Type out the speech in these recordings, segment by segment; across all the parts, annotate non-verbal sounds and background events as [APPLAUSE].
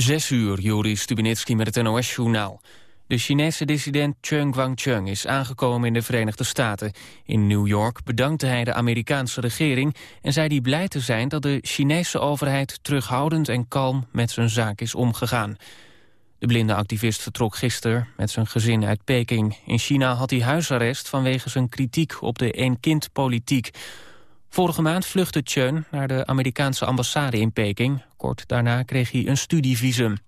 Zes uur, Joris Stubinitsky met het NOS-journaal. De Chinese dissident Cheng Guangcheng is aangekomen in de Verenigde Staten. In New York bedankte hij de Amerikaanse regering... en zei hij blij te zijn dat de Chinese overheid terughoudend en kalm met zijn zaak is omgegaan. De blinde activist vertrok gisteren met zijn gezin uit Peking. In China had hij huisarrest vanwege zijn kritiek op de één-kind-politiek... Vorige maand vluchtte Chun naar de Amerikaanse ambassade in Peking. Kort daarna kreeg hij een studievisum.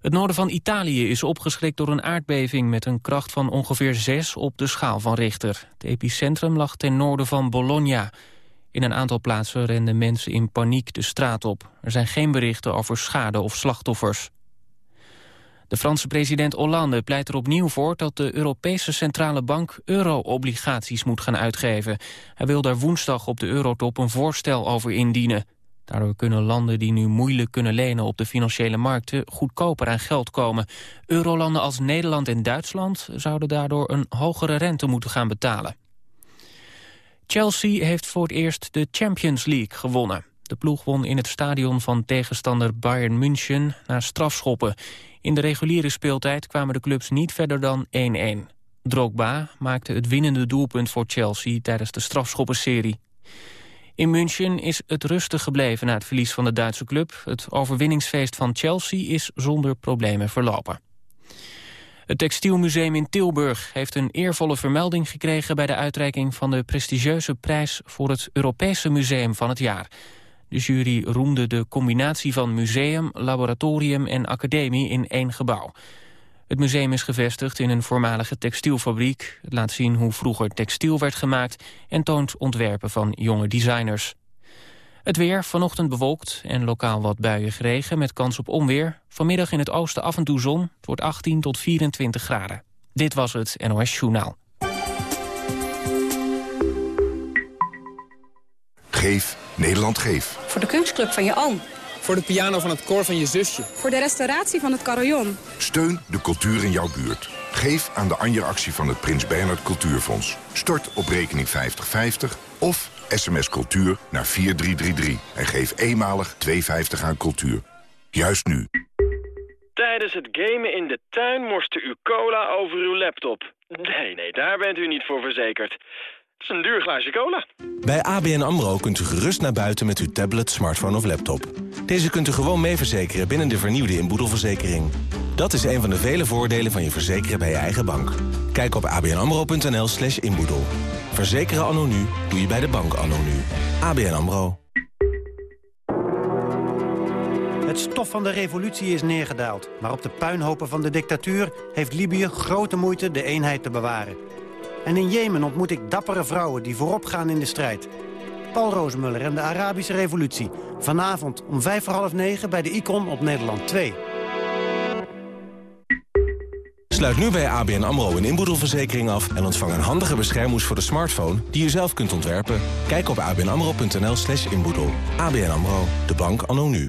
Het noorden van Italië is opgeschrikt door een aardbeving... met een kracht van ongeveer 6 op de schaal van Richter. Het epicentrum lag ten noorden van Bologna. In een aantal plaatsen renden mensen in paniek de straat op. Er zijn geen berichten over schade of slachtoffers. De Franse president Hollande pleit er opnieuw voor dat de Europese Centrale Bank euro-obligaties moet gaan uitgeven. Hij wil daar woensdag op de eurotop een voorstel over indienen. Daardoor kunnen landen die nu moeilijk kunnen lenen op de financiële markten goedkoper aan geld komen. Eurolanden als Nederland en Duitsland zouden daardoor een hogere rente moeten gaan betalen. Chelsea heeft voor het eerst de Champions League gewonnen. De ploeg won in het stadion van tegenstander Bayern München na strafschoppen. In de reguliere speeltijd kwamen de clubs niet verder dan 1-1. Drogba maakte het winnende doelpunt voor Chelsea tijdens de strafschoppenserie. In München is het rustig gebleven na het verlies van de Duitse club. Het overwinningsfeest van Chelsea is zonder problemen verlopen. Het Textielmuseum in Tilburg heeft een eervolle vermelding gekregen... bij de uitreiking van de prestigieuze prijs voor het Europese Museum van het Jaar. De jury roemde de combinatie van museum, laboratorium en academie in één gebouw. Het museum is gevestigd in een voormalige textielfabriek. Het laat zien hoe vroeger textiel werd gemaakt... en toont ontwerpen van jonge designers. Het weer, vanochtend bewolkt en lokaal wat buien geregen... met kans op onweer. Vanmiddag in het oosten af en toe zon. Het wordt 18 tot 24 graden. Dit was het NOS Journaal. Geef Nederland Geef. Voor de kunstclub van je oom. Voor de piano van het koor van je zusje. Voor de restauratie van het carillon. Steun de cultuur in jouw buurt. Geef aan de Anja-actie van het Prins Bernhard Cultuurfonds. Stort op rekening 5050 of sms cultuur naar 4333. En geef eenmalig 2,50 aan cultuur. Juist nu. Tijdens het gamen in de tuin morste u cola over uw laptop. Nee, nee, daar bent u niet voor verzekerd. Is een duur glaasje cola. Bij ABN AMRO kunt u gerust naar buiten met uw tablet, smartphone of laptop. Deze kunt u gewoon mee verzekeren binnen de vernieuwde inboedelverzekering. Dat is een van de vele voordelen van je verzekeren bij je eigen bank. Kijk op abnamro.nl slash inboedel. Verzekeren anno nu doe je bij de bank anno nu. ABN AMRO. Het stof van de revolutie is neergedaald. Maar op de puinhopen van de dictatuur heeft Libië grote moeite de eenheid te bewaren. En in Jemen ontmoet ik dappere vrouwen die voorop gaan in de strijd. Paul Roosmuller en de Arabische Revolutie. Vanavond om vijf voor half negen bij de Icon op Nederland 2. Sluit nu bij ABN AMRO een inboedelverzekering af... en ontvang een handige beschermhoes voor de smartphone die u zelf kunt ontwerpen. Kijk op abnamro.nl slash inboedel. ABN AMRO, de bank anno nu.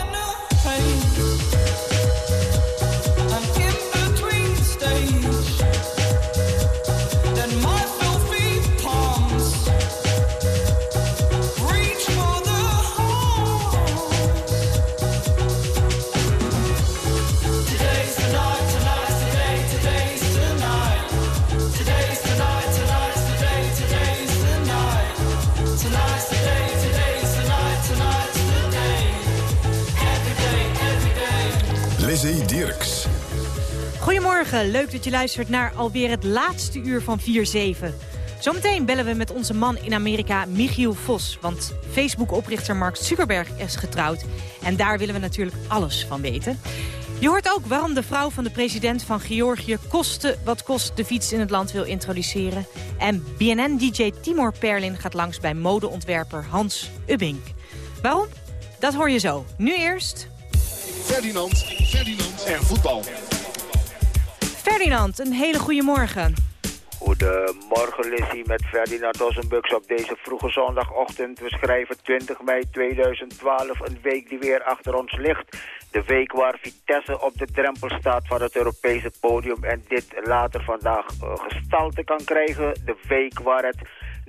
Je luistert naar alweer het laatste uur van 4-7. Zometeen bellen we met onze man in Amerika, Michiel Vos. Want Facebook-oprichter Mark Zuckerberg is getrouwd. En daar willen we natuurlijk alles van weten. Je hoort ook waarom de vrouw van de president van Georgië... koste wat kost de fiets in het land wil introduceren. En BNN-dj Timor Perlin gaat langs bij modeontwerper Hans Ubbink. Waarom? Dat hoor je zo. Nu eerst... Ferdinand, Ferdinand en voetbal. Ferdinand, een hele goede morgen. Goedemorgen Lissy met Ferdinand Ossenbux op deze vroege zondagochtend. We schrijven 20 mei 2012, een week die weer achter ons ligt. De week waar Vitesse op de drempel staat van het Europese podium en dit later vandaag uh, gestalte kan krijgen. De week waar het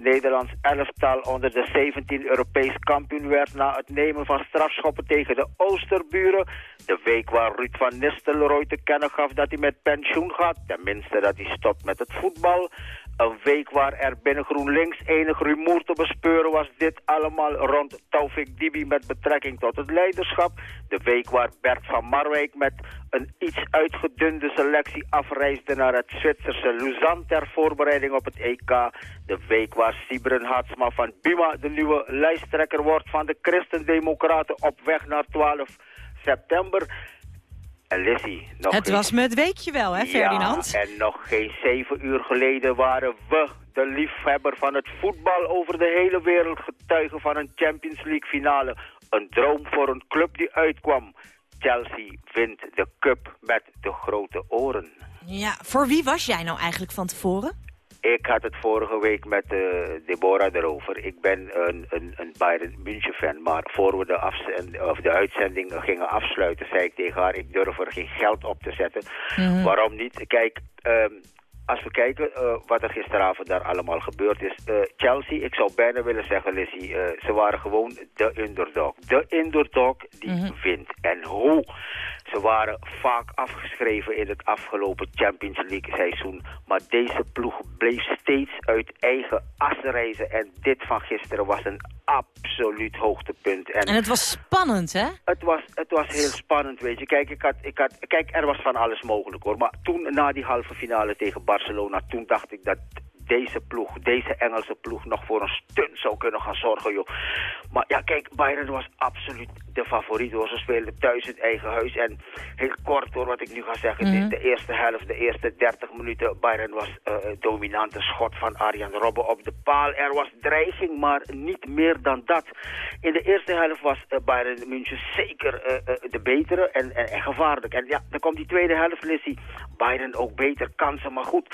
Nederlands elftal onder de 17 Europees kampioen werd na het nemen van strafschoppen tegen de Oosterburen. De week waar Ruud van Nistelrooy te kennen gaf dat hij met pensioen gaat. Tenminste dat hij stopt met het voetbal. Een week waar er binnen GroenLinks enig rumoer te bespeuren was. Dit allemaal rond Taufik Dibi met betrekking tot het leiderschap. De week waar Bert van Marwijk met een iets uitgedunde selectie afreisde naar het Zwitserse Lausanne ter voorbereiding op het EK. De week waar Sibren Hatsma van Bima de nieuwe lijsttrekker wordt van de Christendemocraten op weg naar 12 september. En Lissy, nog Het was me het weekje wel, hè, Ferdinand? Ja, en nog geen zeven uur geleden waren we, de liefhebber van het voetbal over de hele wereld, getuigen van een Champions League finale. Een droom voor een club die uitkwam. Chelsea wint de cup met de grote oren. Ja, voor wie was jij nou eigenlijk van tevoren? Ik had het vorige week met uh, Deborah erover. Ik ben een, een, een Bayern München fan. Maar voor we de, afzend, of de uitzending gingen afsluiten, zei ik tegen haar... ik durf er geen geld op te zetten. Mm -hmm. Waarom niet? Kijk, um, als we kijken uh, wat er gisteravond daar allemaal gebeurd is. Uh, Chelsea, ik zou bijna willen zeggen, Lizzie, uh, ze waren gewoon de underdog. De underdog die mm -hmm. wint. En hoe? Ze waren vaak afgeschreven in het afgelopen Champions League seizoen. Maar deze ploeg bleef steeds uit eigen as reizen. En dit van gisteren was een absoluut hoogtepunt. En, en het was spannend, hè? Het was, het was heel spannend, weet je. Kijk, ik had, ik had, kijk, er was van alles mogelijk, hoor. Maar toen, na die halve finale tegen Barcelona, toen dacht ik dat deze ploeg, deze Engelse ploeg, nog voor een stunt zou kunnen gaan zorgen, joh. Maar ja, kijk, Bayern was absoluut de favoriet, hoor. Ze speelden thuis in eigen huis. En heel kort, hoor, wat ik nu ga zeggen. Mm -hmm. de, eerste helft, de eerste 30 minuten, Bayern was uh, dominante schot van Arjan Robben op de paal. Er was dreiging, maar niet meer dan dat. In de eerste helft was uh, Bayern München zeker de betere en, en, en, gevaarlijk. En ja, dan komt die tweede helft, Lissy. Bayern ook beter, kansen, maar goed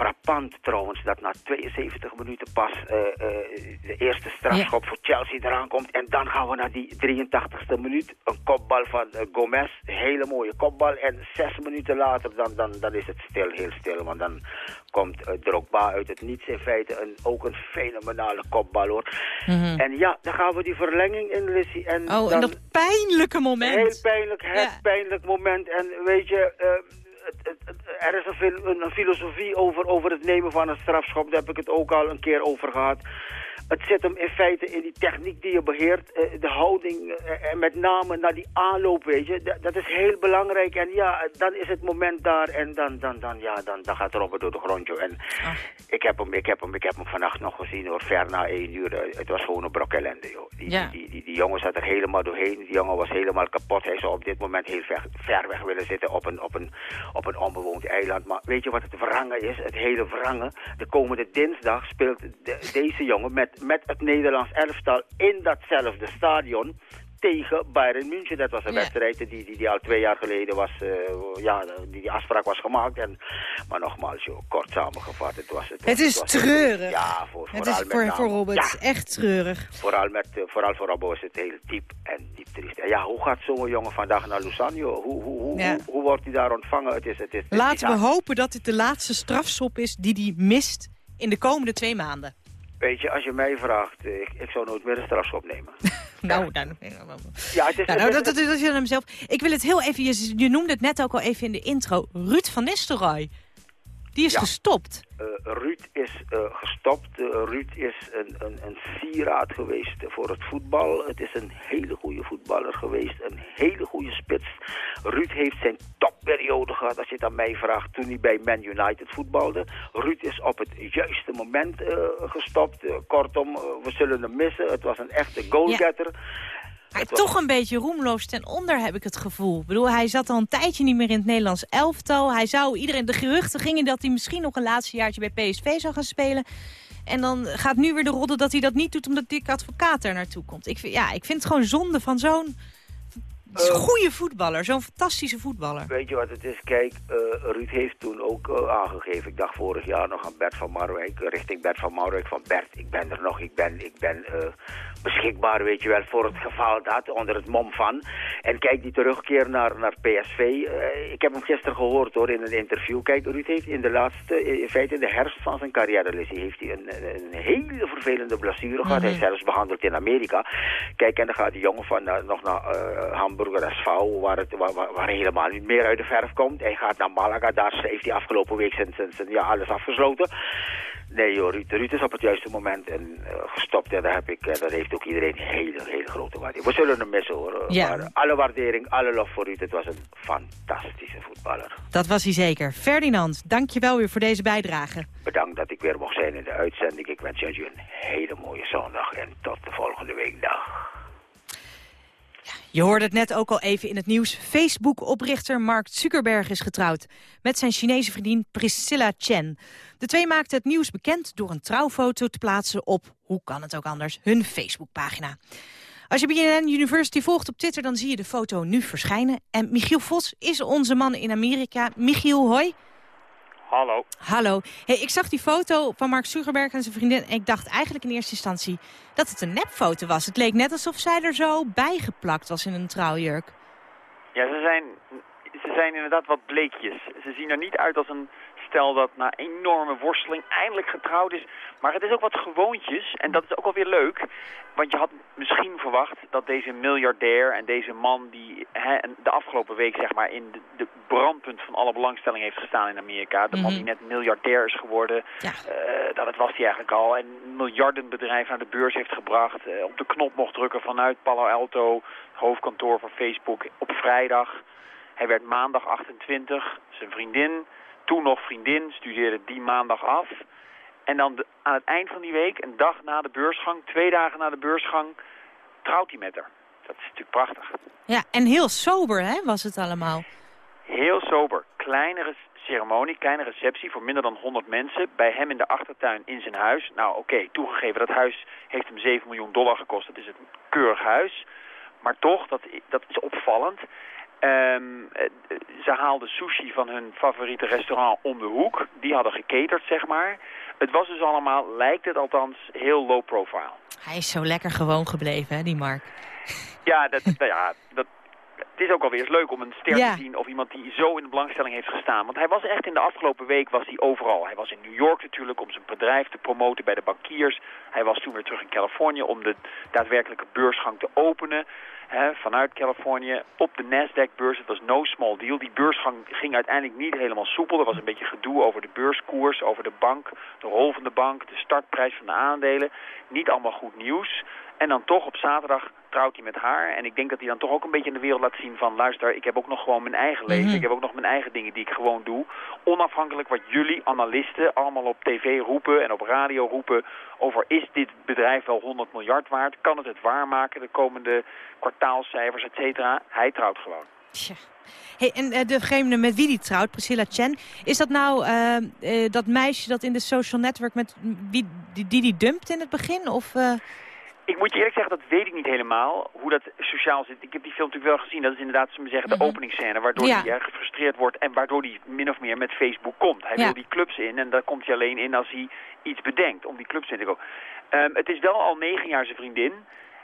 frappant trouwens dat na 72 minuten pas uh, uh, de eerste strafschop ja. voor Chelsea eraan komt. En dan gaan we naar die 83ste minuut. Een kopbal van uh, Gomez. Hele mooie kopbal. En zes minuten later dan, dan, dan is het stil, heel stil. Want dan komt Drogba uit het niets in feite. Een, ook een fenomenale kopbal hoor. Mm -hmm. En ja, dan gaan we die verlenging in, Lissy. En oh, dan, en dat pijnlijke moment. Heel pijnlijk, het ja. pijnlijk moment. En weet je er is een, een, filosofie over, over het nemen van een strafschop. Daar heb ik het ook al een keer over gehad. Het zit hem in feite in die techniek die je beheert. de houding en met name naar die aanloop, weet je. Dat, is heel belangrijk. En ja, dan is het moment daar en dan, dan, dan, ja, dan, dan gaat Robert door de grond, joh. En ik, heb hem, ik, heb hem, ik heb hem vannacht nog gezien, hoor. Ver na één uur. Het was gewoon een brok ellende, joh. Die, ja. die, die, die, die, jongen zat er helemaal doorheen. Die jongen was helemaal kapot. Hij zou op dit moment heel ver, ver weg willen zitten op een, op, een, op een onbewoond eiland. Maar weet je wat het wrangen is? Het hele wrangen. De komende dinsdag speelt de, deze jongen met met het Nederlands elftal in datzelfde stadion tegen Bayern München. Dat was een ja. wedstrijd die, die, die al twee jaar geleden was, uh, ja, die, die afspraak was gemaakt. En, maar nogmaals, joh, kort samengevat, het was het. Het was, is het was, treurig. Ja, voor, het is voor, voor Robert ja, echt treurig. Vooral, met, uh, vooral voor Robert was het heel diep en diep triest. En ja, hoe gaat zo'n jongen vandaag naar joh? Hoe, hoe, hoe, ja. hoe, hoe, wordt hij daar ontvangen? Het is, het is, het Laten we hopen dat dit de laatste strafschop is die hij mist in de komende twee maanden. Weet je, als je mij vraagt, ik, ik zou nooit meer een strafschop nemen. nou, dan... Ja, het is, nou, nou, dat, dat, dat is hem zelf. Ik wil het heel even, je, je noemde het net ook al even in de intro. Ruud van Nistelrooy, die is ja. gestopt. Uh, Ruud is uh, gestopt. Uh, Ruud is een, een, een sieraad geweest voor het voetbal. Het is een hele goede voetballer geweest. Een hele goede spits. Ruud heeft zijn topperiode gehad, als je het aan mij vraagt, toen hij bij Man United voetbalde. Ruud is op het juiste moment gestopt. kortom, we zullen hem missen. Het was een echte goalgetter. Ja. Maar toch een beetje roemloos ten onder, heb ik het gevoel. Ik bedoel, hij zat al een tijdje niet meer in het Nederlands elftal. Hij zou, iedereen, de geruchten gingen dat hij misschien nog een laatste jaartje bij PSV zou gaan spelen. En dan gaat nu weer de rodde dat hij dat niet doet omdat Dick Advocaat er naartoe komt. Ik, ja, ik vind het gewoon zonde van zo'n uh, goede voetballer, zo'n fantastische voetballer. Weet je wat het is? Kijk, uh, Ruud heeft toen ook uh, aangegeven, ik dacht vorig jaar nog aan Bert van Marwijk, richting Bert van Marwijk, van Bert, ik ben er nog, ik ben, ik ben beschikbaar, weet je wel, voor het geval dat, onder het mom van. En kijk, die terugkeer naar, naar PSV, eh, ik heb hem gisteren gehoord hoor, in een interview. Kijk, Ruud heeft in de laatste, in feite in de herfst van zijn carrière, heeft hij een, een, hele vervelende blessure gehad. Hij is mhm. zelfs behandeld in Amerika. Kijk, en dan gaat die jongen van, uh, nog naar uh, Hamburger SV, waar, het, waar, waar, helemaal niet meer uit de verf komt. Hij gaat naar Malaga, daar heeft hij afgelopen week zijn, zijn, zijn ja, alles afgesloten. Nee joh, Ruud, Ruud is op het juiste moment en, uh, gestopt. En daar heb ik, uh, dat heeft ook iedereen hele, hele grote waardering. We zullen hem missen hoor. Ja. Maar alle waardering, alle lof voor Ruud. Het was een fantastische voetballer. Dat was hij zeker. Ferdinand, dank je wel weer voor deze bijdrage. Bedankt dat ik weer mocht zijn in de uitzending. Ik wens jullie een hele mooie zondag en tot de volgende week. Je hoorde het net ook al even in het nieuws. Facebook-oprichter Mark Zuckerberg is getrouwd met zijn Chinese vriendin Priscilla Chen. De twee maakten het nieuws bekend door een trouwfoto te plaatsen op, hoe kan het ook anders, hun Facebookpagina. Als je BNN University volgt op Twitter, dan zie je de foto nu verschijnen. En Michiel Vos is onze man in Amerika. Michiel, hoi. Hallo. Hallo. Hey, ik zag die foto van Mark Zuckerberg en zijn vriendin... en ik dacht eigenlijk in eerste instantie dat het een nepfoto was. Het leek net alsof zij er zo bijgeplakt was in een trouwjurk. Ja, ze zijn, ze zijn inderdaad wat bleekjes. Ze zien er niet uit als een stel dat na enorme worsteling eindelijk getrouwd is. Maar het is ook wat gewoontjes en dat is ook alweer leuk. Want je had misschien verwacht dat deze miljardair en deze man die hè, de afgelopen week zeg maar in de, de, brandpunt van alle belangstelling heeft gestaan in Amerika. De man die mhm. net miljardair is geworden. Ja. Uh, dat het was hij eigenlijk al. En miljardenbedrijf naar de beurs heeft gebracht. Uh, op de knop mocht drukken vanuit Palo Alto, hoofdkantoor van Facebook, op vrijdag. Hij werd maandag 28. Zijn vriendin toen nog vriendin, studeerde die maandag af. En dan aan het eind van die week, een dag na de beursgang, twee dagen na de beursgang, trouwt hij met haar. Dat is natuurlijk prachtig. Ja, en heel sober hè, was het allemaal. Heel sober. Kleinere ceremonie, kleine receptie voor minder dan 100 mensen. Bij hem in de achtertuin in zijn huis. Nou oké, toegegeven, dat huis heeft hem 7 miljoen dollar gekost. Dat is een keurig huis. Maar toch, dat, dat is opvallend. Um, ze haalden sushi van hun favoriete restaurant om de hoek. Die hadden geketerd, zeg maar. Het was dus allemaal, lijkt het althans, heel low profile. Hij is zo lekker gewoon gebleven, hè, die Mark. Ja, dat, [LAUGHS] ja, dat, het is ook alweer eens leuk om een ster te zien of iemand die zo in de belangstelling heeft gestaan. Want hij was echt in de afgelopen week was hij overal. Hij was in New York natuurlijk om zijn bedrijf te promoten bij de bankiers. Hij was toen weer terug in Californië om de daadwerkelijke beursgang te openen vanuit Californië op de Nasdaq-beurs. Het was no small deal. Die beursgang ging uiteindelijk niet helemaal soepel. Er was een beetje gedoe over de beurskoers, over de bank, de rol van de bank, de startprijs van de aandelen. Niet allemaal goed nieuws. En dan toch op zaterdag trouwt hij met haar. En ik denk dat hij dan toch ook een beetje in de wereld laat zien van... luister, ik heb ook nog gewoon mijn eigen leven. Mhm. Ik heb ook nog mijn eigen dingen die ik gewoon doe. Onafhankelijk wat jullie, analisten, allemaal op tv roepen en op radio roepen... over is dit bedrijf wel 100 miljard waard? Kan het het waarmaken, de komende kwartaalcijfers, et cetera? Hij trouwt gewoon. Tja. Hey, en uh, degene met wie die trouwt, Priscilla Chen... is dat nou uh, uh, dat meisje dat in de social network met wie, die, die die dumpt in het begin? Of... Ik moet je eerlijk zeggen, dat weet ik niet helemaal, hoe dat sociaal zit. Ik heb die film natuurlijk wel gezien. Dat is inderdaad, zullen we zeggen, de mm openingsscène, waardoor hij gefrustreerd wordt en waardoor hij min of meer met Facebook komt. Hij wil die clubs in en daar komt hij alleen in als hij iets bedenkt om die clubs in te komen. Um, het is wel al negen jaar zijn vriendin.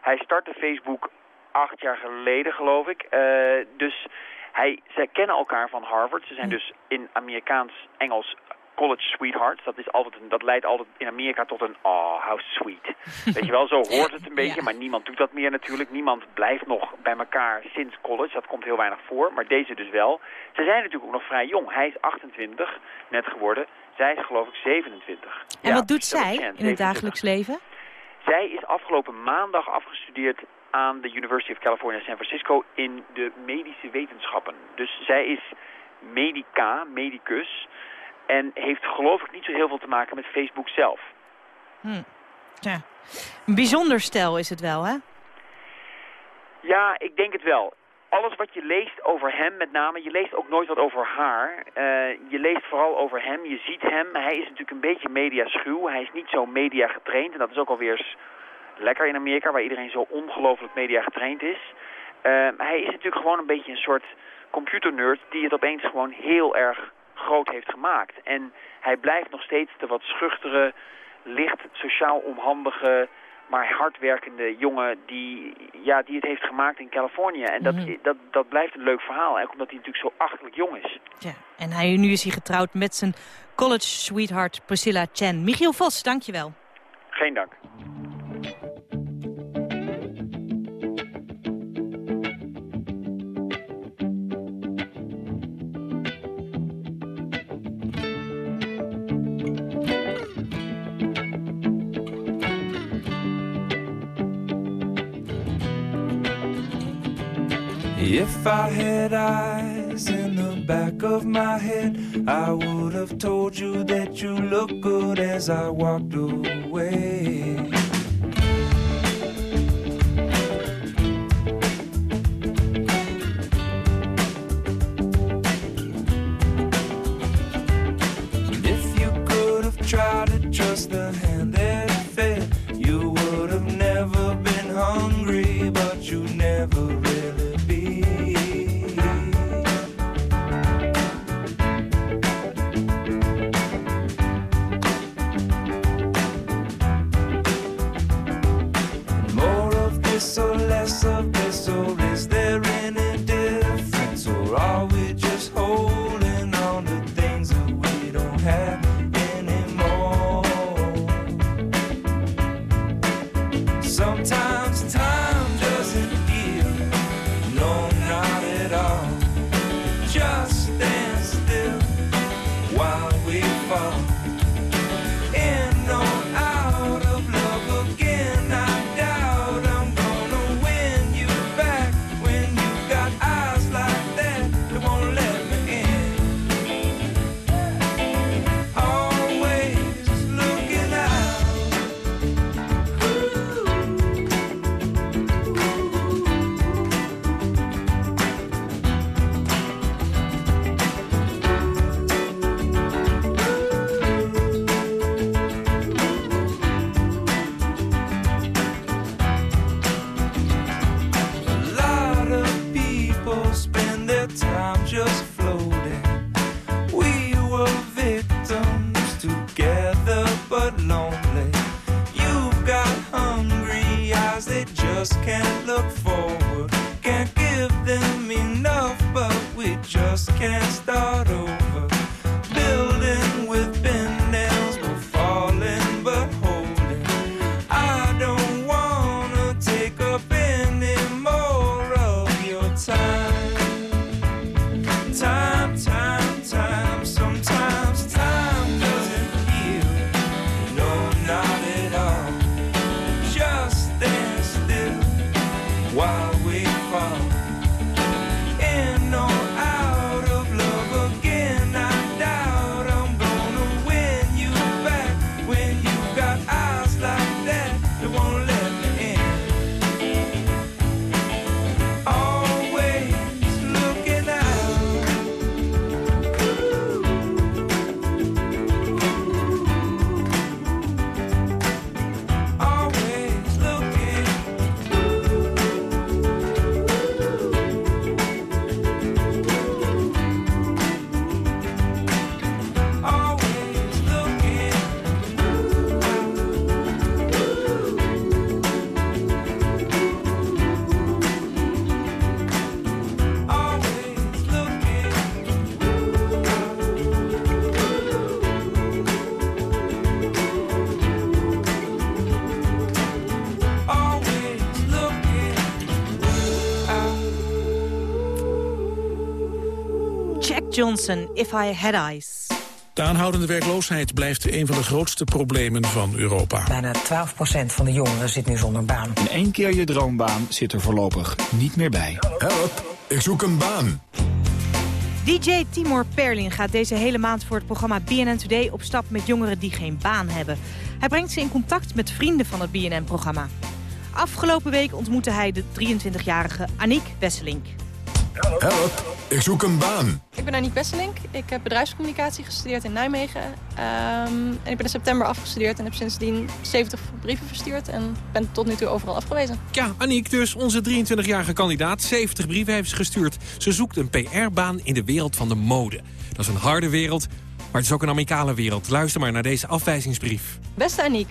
Hij startte Facebook acht jaar geleden, geloof ik. Uh, dus hij, zij kennen elkaar van Harvard. Ze zijn mhm. dus in Amerikaans-Engels college sweethearts. Dat, is altijd een, dat leidt altijd in Amerika tot een, oh, how sweet. [LAUGHS] Weet je wel, zo hoort het een beetje, maar niemand doet dat meer natuurlijk. Niemand blijft nog bij elkaar sinds college. Dat komt heel weinig voor, maar deze dus wel. Ze zijn natuurlijk ook nog vrij jong. Hij is 28, net geworden. Zij is geloof ik 27. En wat doet zij in het dagelijks leven? Zij is afgelopen maandag afgestudeerd aan de University of California San Francisco in de medische wetenschappen. Dus zij is medica, medicus. En heeft geloof ik niet zo heel veel te maken met Facebook zelf. Hm. Ja. Een bijzonder stel is het wel, hè? Ja, ik denk het wel. Alles wat je leest over hem met name, je leest ook nooit wat over haar. Uh, je leest vooral over hem, je ziet hem. Hij is natuurlijk een beetje mediaschuw. Hij is niet zo media getraind. En dat is ook alweer lekker in Amerika, waar iedereen zo ongelooflijk media getraind is. Uh, hij is natuurlijk gewoon een beetje een soort computernerd die het opeens gewoon heel erg groot heeft gemaakt. En hij blijft nog steeds de wat schuchtere, licht sociaal onhandige maar hardwerkende jongen die, ja, die het heeft gemaakt in Californië. En dat, Mhm. dat, dat blijft een leuk verhaal, ook omdat hij natuurlijk zo achterlijk jong is. Ja, en hij, nu is hij getrouwd met zijn college sweetheart Priscilla Chen. Michiel Vos, dankjewel. Geen dank. If I had eyes in the back of my head, I would have told you that you look good as I walked away. If you could have tried to trust the Johnson, If I Had Eyes. De aanhoudende werkloosheid blijft een van de grootste problemen van Europa. Bijna 12% van de jongeren zit nu zonder baan. In één keer je droombaan zit er voorlopig niet meer bij. Help, ik zoek een baan. DJ Timor Perlin gaat deze hele maand voor het programma BNN Today op stap met jongeren die geen baan hebben. Hij brengt ze in contact met vrienden van het BNN-programma. Afgelopen week ontmoette hij de 23-jarige Aniek Wesselink. Help, ik zoek een baan. Ik ben Aniek Wesselink. Ik heb bedrijfscommunicatie gestudeerd in Nijmegen. Ehm, en ik ben in september afgestudeerd en heb sindsdien 70 brieven verstuurd. En ben tot nu toe overal afgewezen. Ja, Aniek dus, onze 23-jarige kandidaat. 70 brieven heeft ze gestuurd. Ze zoekt een PR-baan in de wereld van de mode. Dat is een harde wereld, maar het is ook een amicale wereld. Luister maar naar deze afwijzingsbrief. Beste Aniek,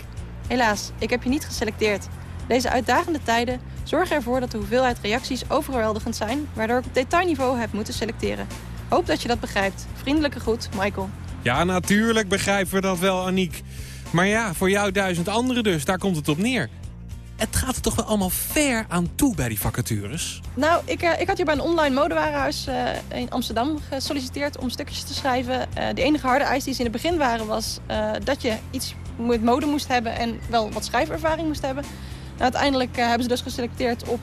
Helaas, ik heb je niet geselecteerd. Deze uitdagende tijden zorgen ervoor dat de hoeveelheid reacties overweldigend zijn... waardoor ik op detailniveau heb moeten selecteren. Hoop dat je dat begrijpt. Vriendelijke groet, Michael. Ja, natuurlijk begrijpen we dat wel, Aniek. Maar ja, voor jou duizend anderen dus, daar komt het op neer. Het gaat er toch wel allemaal ver aan toe bij die vacatures? Nou, ik, uh, ik had hier bij een online modewarenhuis uh, in Amsterdam gesolliciteerd om stukjes te schrijven. Uh, de enige harde eis die ze in het begin waren was dat je iets met mode moest hebben en wel wat schrijfervaring moest hebben. Nou, uiteindelijk hebben ze dus geselecteerd op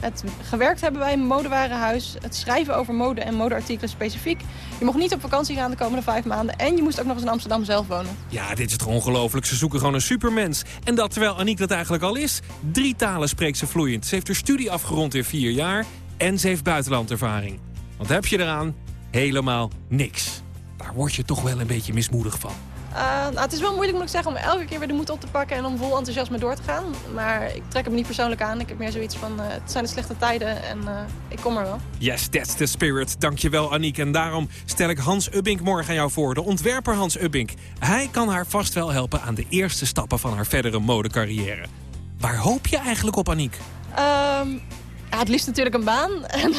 het gewerkt hebben bij een modewarenhuis. Het schrijven over mode en modeartikelen specifiek. Je mocht niet op vakantie gaan de komende vijf maanden. En je moest ook nog eens in Amsterdam zelf wonen. Ja, dit is toch ongelooflijk. Ze zoeken gewoon een supermens. En dat terwijl Aniek dat eigenlijk al is. Drie talen spreekt ze vloeiend. Ze heeft haar studie afgerond in vier jaar. En ze heeft buitenlandervaring. Wat heb je eraan? Helemaal niks. Daar word je toch wel een beetje mismoedig van. Uh, nou, het is wel moeilijk moet ik zeggen om elke keer weer de moed op te pakken en om vol enthousiasme door te gaan. Maar ik trek hem niet persoonlijk aan. Ik heb meer zoiets van, uh, het zijn de slechte tijden en uh, ik kom er wel. Yes, that's the spirit. Dankjewel Aniek. En daarom stel ik Hans Ubbink morgen aan jou voor. De ontwerper Hans Ubbink. Hij kan haar vast wel helpen aan de eerste stappen van haar verdere modecarrière. Waar hoop je eigenlijk op Aniek? Um, ja, het liefst natuurlijk een baan. [LAUGHS] En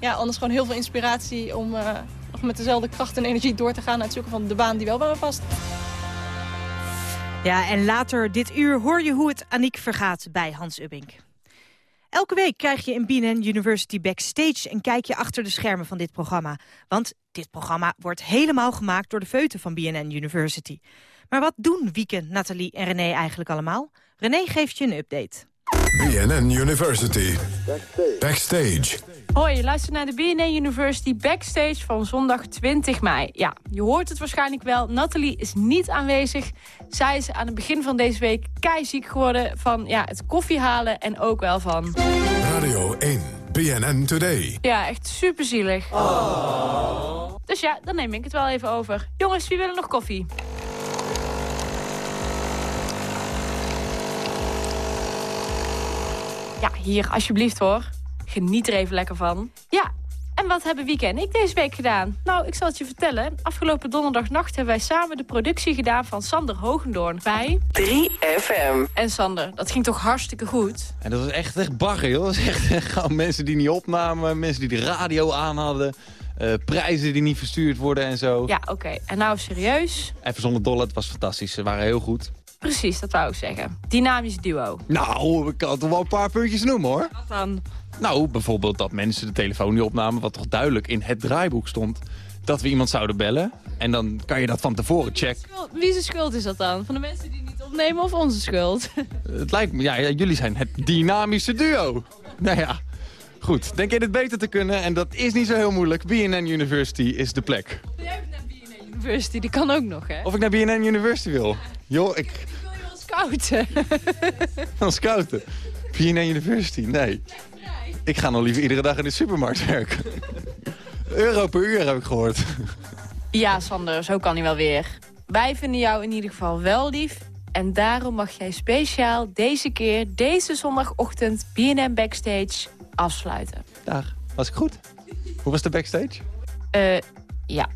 ja, anders gewoon heel veel inspiratie om nog met dezelfde kracht en energie door te gaan... naar het zoeken van de baan die wel bij me past. Ja, en later dit uur hoor je hoe het Aniek vergaat bij Hans Ubbink. Elke week krijg je in BNN University Backstage een kijkje achter de schermen van dit programma. Want dit programma wordt helemaal gemaakt door de feuten van BNN University. Maar wat doen Wieke, Nathalie en René eigenlijk allemaal? René geeft je een update. BNN University. Backstage. Hoi, je luistert naar de BNN University Backstage van zondag 20 mei. Ja, je hoort het waarschijnlijk wel. Nathalie is niet aanwezig. Zij is aan het begin van deze week keiziek geworden van ja, het koffie halen en ook wel van... Radio 1, BNN Today. Ja, echt superzielig. Oh. Dus ja, dan neem ik het wel even over. Jongens, wie willen nog koffie? Ja, hier, alsjeblieft hoor. Geniet er even lekker van. Ja, en wat hebben Wieke en ik deze week gedaan? Nou, ik zal het je vertellen. Afgelopen donderdagnacht hebben wij samen de productie gedaan van Sander Hogendoorn bij 3FM. En Sander, dat ging toch hartstikke goed? En dat was echt, echt bagger, joh. Dat was echt [LAUGHS] gewoon mensen die niet opnamen, mensen die de radio aan hadden. Uh, prijzen die niet verstuurd worden en zo. Ja, oké. En nou serieus? Even zonder dolle, het was fantastisch. Ze waren heel goed. Precies, dat wou ik zeggen. Dynamisch duo. Nou, ik kan toch wel een paar puntjes noemen, hoor. Wat dan? Nou, bijvoorbeeld dat mensen de telefoon niet opnamen... wat toch duidelijk in het draaiboek stond... dat we iemand zouden bellen. En dan kan je dat van tevoren checken. Wie zijn schuld is dat dan? Van de mensen die niet opnemen of onze schuld? Het lijkt me, ja, ja jullie zijn het dynamische duo. Nou ja, goed. Denk je dit beter te kunnen? En dat is niet zo heel moeilijk. BNN University is de plek. University, die kan ook nog, hè? Of ik naar BNN University wil? Joh, ik... Ik wil je wel scouten. [LAUGHS] Dan scouten? BNN University? Nee. Ik ga nog liever iedere dag in de supermarkt werken. Euro per uur heb ik gehoord. Ja, Sander, zo kan hij wel weer. Wij vinden jou in ieder geval wel lief. En daarom mag jij speciaal deze keer, deze zondagochtend, BNN Backstage afsluiten. Dag, was ik goed? Hoe was de backstage? Eh, ja.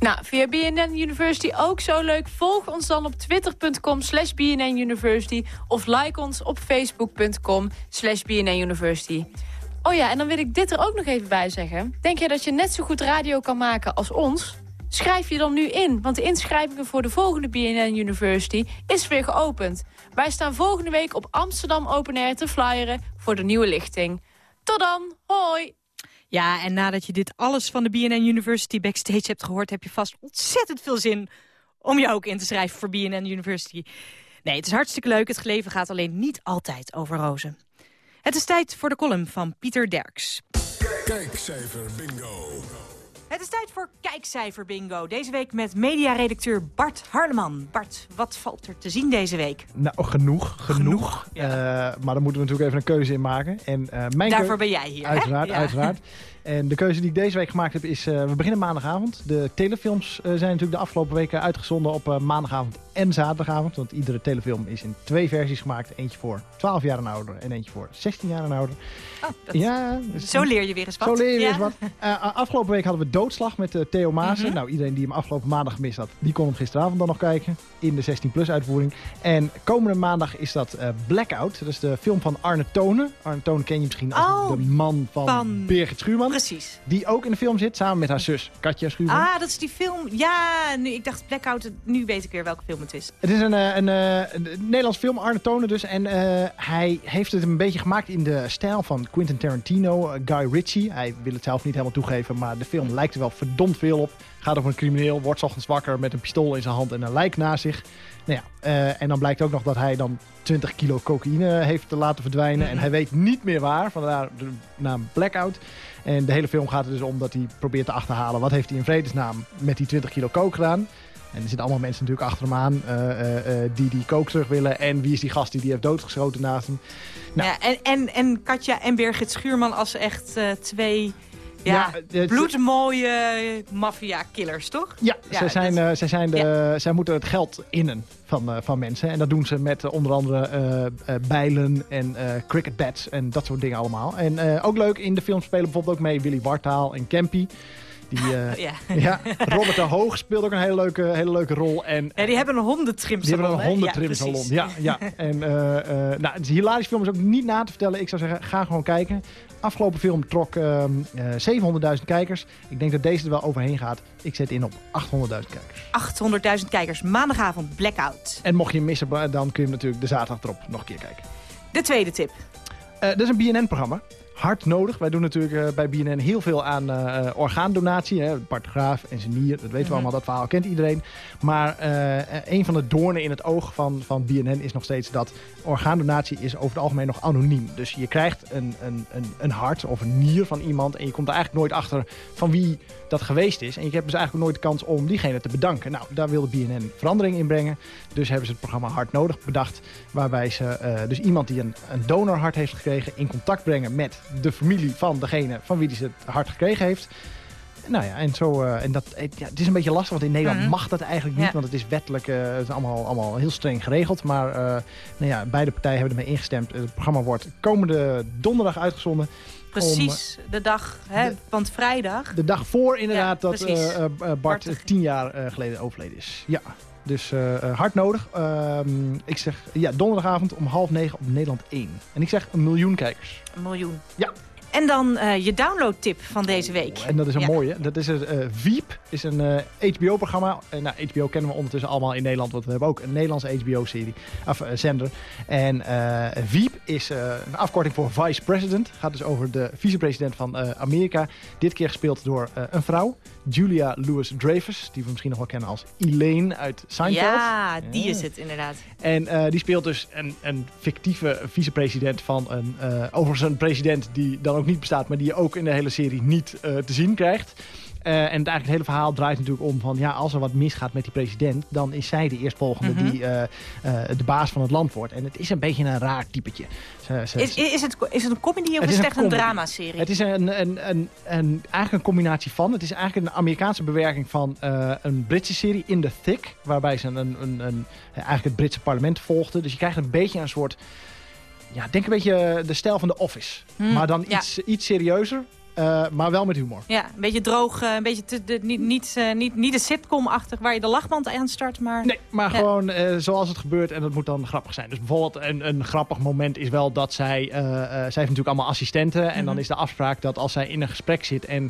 Nou, via BNN University ook zo leuk. Volg ons dan op twitter.com slash BNN University. Of like ons op facebook.com slash BNN University. Oh ja, en dan wil ik dit er ook nog even bij zeggen. Denk jij dat je net zo goed radio kan maken als ons? Schrijf je dan nu in, want de inschrijvingen voor de volgende BNN University is weer geopend. Wij staan volgende week op Amsterdam Open Air te flyeren voor de nieuwe lichting. Tot dan, hoi! Ja, en nadat je dit alles van de BNN University Backstage hebt gehoord... heb je vast ontzettend veel zin om je ook in te schrijven voor BNN University. Nee, het is hartstikke leuk. Het leven gaat alleen niet altijd over rozen. Het is tijd voor de column van Pieter Derks. Kijkcijfer bingo. Het is tijd voor Kijkcijfer Bingo. Deze week met mediaredacteur Bart Harleman. Bart, wat valt er te zien deze week? Nou, genoeg. Genoeg. Uh, maar dan moeten we natuurlijk even een keuze in maken. En, uh, mijn Daarvoor ben jij hier, Uiteraard, hè? uiteraard. [LAUGHS] En de keuze die ik deze week gemaakt heb is, eh, we beginnen maandagavond. De telefilms eh, zijn natuurlijk de afgelopen weken uitgezonden op eh, maandagavond en zaterdagavond. Want iedere telefilm is in twee versies gemaakt. Eentje voor 12 jaar en ouder en eentje voor 16 jaar en ouder. Oh, dat- Ja, dus- Zo leer je weer eens wat. Zo leer je weer Ja. eens wat. Eh, afgelopen week hadden we Doodslag met eh, Theo Maassen. Mhm. Nou, iedereen die hem afgelopen maandag gemist had, die kon hem gisteravond dan nog kijken. In de 16-plus uitvoering. En komende maandag is dat eh, Blackout. Dat is de film van Arne Tonen. Arne Tonen ken je misschien als Oh, de man van, van- Birgit Schuurman. Precies. Die ook in de film zit, samen met haar zus Katja Schuurman. Ah, dat is die film. Ja, nu, ik dacht Blackout. Nu weet ik weer welke film het is. Het is een, eh, een, een Nederlands film, Arne Tonen dus. En hij heeft het een beetje gemaakt in de stijl van Quentin Tarantino, Guy Ritchie. Hij wil het zelf niet helemaal toegeven, maar de film lijkt er wel verdomd veel op. Gaat over een crimineel, wordt ochtends wakker met een pistool in zijn hand en een lijk naast zich. Nou ja, eh, en dan blijkt ook nog dat hij dan 20 kilo cocaïne heeft laten verdwijnen. En hij weet niet meer waar, vandaar de naam Blackout. En de hele film gaat er dus om dat hij probeert te achterhalen... wat heeft hij in vredesnaam met die 20 kilo coke gedaan. En er zitten allemaal mensen natuurlijk achter hem aan eh, eh, die die coke terug willen. En wie is die gast die die heeft doodgeschoten naast hem? Nou. Ja, en, en, en Katja en Birgit Schuurman als echt twee ja, Ja, bloedmooie maffia-killers, toch? Ja, zij, dat- zijn, eh, zij, zijn de, zij moeten het geld innen van, eh, van mensen. En dat doen ze met eh, onder andere eh, eh, bijlen en eh cricket bats en dat soort dingen allemaal. En eh, ook leuk, in de film spelen bijvoorbeeld ook mee Willy Wartaal en Campy. Die, [LAUGHS] eh, Ja. [LAUGHS] ja, Robert de Hoog speelt ook een hele leuke, hele leuke rol. En Ja, die hebben een hondentrimsalon. die hebben een hondentrimsalon. Ja, Ja, ja, En eh, eh, nou, het is een hilarische film, is ook niet na te vertellen. Ik zou zeggen, ga gewoon kijken. Afgelopen film trok ehm, eh 700.000 kijkers. Ik denk dat deze er wel overheen gaat. Ik zet in op 800.000 kijkers. 800.000 kijkers. Maandagavond Blackout. En mocht je hem missen, dan kun je hem natuurlijk de zaterdag erop nog een keer kijken. De tweede tip. Eh dat is een BNN-programma. Hard nodig. Wij doen natuurlijk eh, bij BNN heel veel aan eh, orgaandonatie. Hè. Bart Graaf en zijn nier, dat weten we Mhm. allemaal, dat verhaal kent iedereen. Maar eh, een van de doornen in het oog van, van BNN is nog steeds dat orgaandonatie is over het algemeen nog anoniem. Dus je krijgt een, een, een, een hart of een nier van iemand en je komt er eigenlijk nooit achter van wie dat geweest is. En je hebt dus eigenlijk nooit de kans om diegene te bedanken. Nou, daar wilde BNN verandering in brengen. Dus hebben ze het programma Hart Nodig bedacht. Waarbij ze dus iemand die een, een donorhart heeft gekregen in contact brengen met de familie van degene van wie die ze het hart gekregen heeft. Nou ja, en zo. eh, en dat, eh, ja, het is een beetje lastig, want in Nederland Mhm. mag dat eigenlijk niet. Ja. Want het is wettelijk eh, het is allemaal, allemaal heel streng geregeld. Maar nou ja, beide partijen hebben ermee ingestemd. Het programma wordt komende donderdag uitgezonden. om, Precies, de dag, hè, de- want vrijdag. de dag voor inderdaad Ja, dat Bart Bart- tien jaar geleden overleden is. Ja, dus eh, eh, hard nodig. Ehm, ik zeg ja, donderdagavond om half negen op Nederland 1. En ik zeg een miljoen kijkers. Een miljoen. Ja. En dan eh, je downloadtip van deze week. En dat is een Ja. mooie. Dat is het eh Veep. is een eh, HBO-programma. Eh, nou, HBO kennen we ondertussen allemaal in Nederland. Want we hebben ook een Nederlandse HBO-serie. Of eh, zender. En eh Veep is eh, een afkorting voor Vice President. Gaat dus over de vicepresident van eh, Amerika. Dit keer gespeeld door eh, een vrouw. Julia Louis-Dreyfus. Die we misschien nog wel kennen als Elaine uit Seinfeld. Ja, die Ja. is het inderdaad. En eh, die speelt dus een, een fictieve vicepresident van een... eh, overigens een president die dan ook niet bestaat... maar die je ook in de hele serie niet eh, te zien krijgt. Eh, en het, eigenlijk het hele verhaal draait natuurlijk om van... ja, als er wat misgaat met die president... dan is zij de eerstvolgende Mhm. die eh, de baas van het land wordt. En het is een beetje een raar typetje. Ze, ze- Is, is, het, is het een comedy of Het is het echt een dramaserie? Het is een, een, een, een, eigenlijk een combinatie van. Het is eigenlijk een Amerikaanse bewerking van een Britse serie, In the Thick. Waarbij ze een, een, een, een- eigenlijk het Britse parlement volgden. Dus je krijgt een beetje een soort... Ja, denk een beetje de stijl van The Office. Hmm, maar dan ja. iets, iets serieuzer. eh, maar wel met humor. Ja, een beetje droog, eh, een beetje te, de, niet, niet, eh, niet, niet de sitcom-achtig waar je de lachband aan start, maar... Nee, maar Ja. gewoon eh, zoals het gebeurt en dat moet dan grappig zijn. Dus bijvoorbeeld een, een grappig moment is wel dat zij... eh, eh, zij heeft natuurlijk allemaal assistenten. En dan Mhm. is de afspraak dat als zij in een gesprek zit... en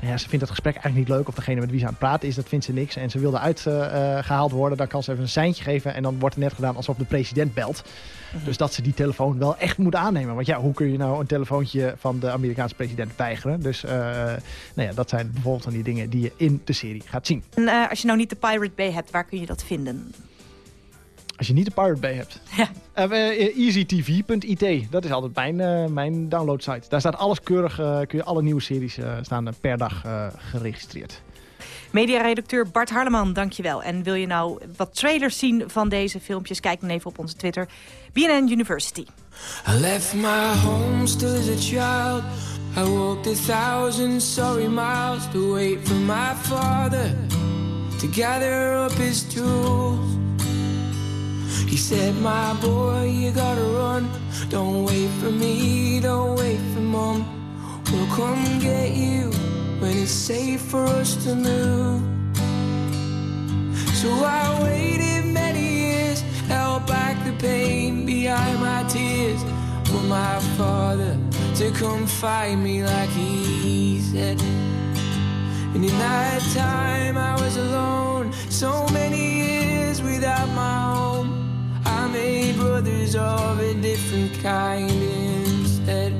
nou ja, ze vindt dat gesprek eigenlijk niet leuk... of degene met wie ze aan het praten is, dat vindt ze niks... en ze wil eruit eh, eh, gehaald worden... dan kan ze even een seintje geven... en dan wordt er net gedaan alsof de president belt. Mhm. Dus dat ze die telefoon wel echt moet aannemen. Want ja, hoe kun je nou een telefoontje van de Amerikaanse president weigeren? Dus eh, nou ja, dat zijn bijvoorbeeld van die dingen die je in de serie gaat zien. En, eh, als je nou niet de Pirate Bay hebt, waar kun je dat vinden? Als je niet de Pirate Bay hebt. Ja. Uh, easytv.it, dat is altijd mijn, uh, mijn downloadsite. Daar staat alles keurig, uh, kun je alle nieuwe series staan per dag geregistreerd. Mediaredacteur Bart Harleman, dankjewel. En wil je nou wat trailers zien van deze filmpjes? Kijk dan even op onze Twitter, BNN University. I left my home still as a child I walked a thousand sorry miles to wait for my father to gather up his tools. He said, My boy, you gotta run. Don't wait for me, don't wait for mom. We'll come get you when it's safe for us to move. So I waited many years, held back the pain behind my tears for my father to come find me like he said. And in that time I was alone, so many years without my home. I made brothers of a different kind instead.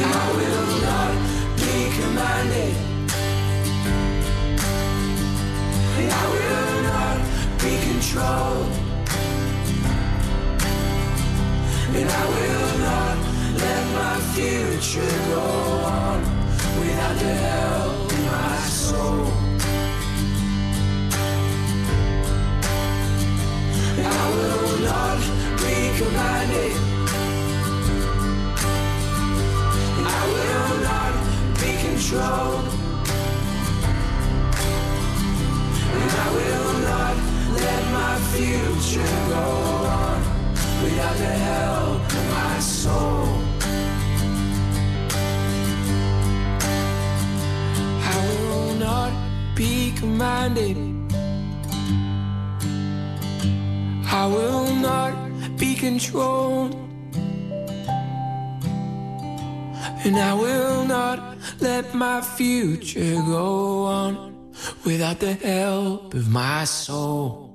And I will not be commanded. And I will not be controlled. And I will not let my future go on commanded. I will not be controlled. And I will not let my future go on without the help of my soul.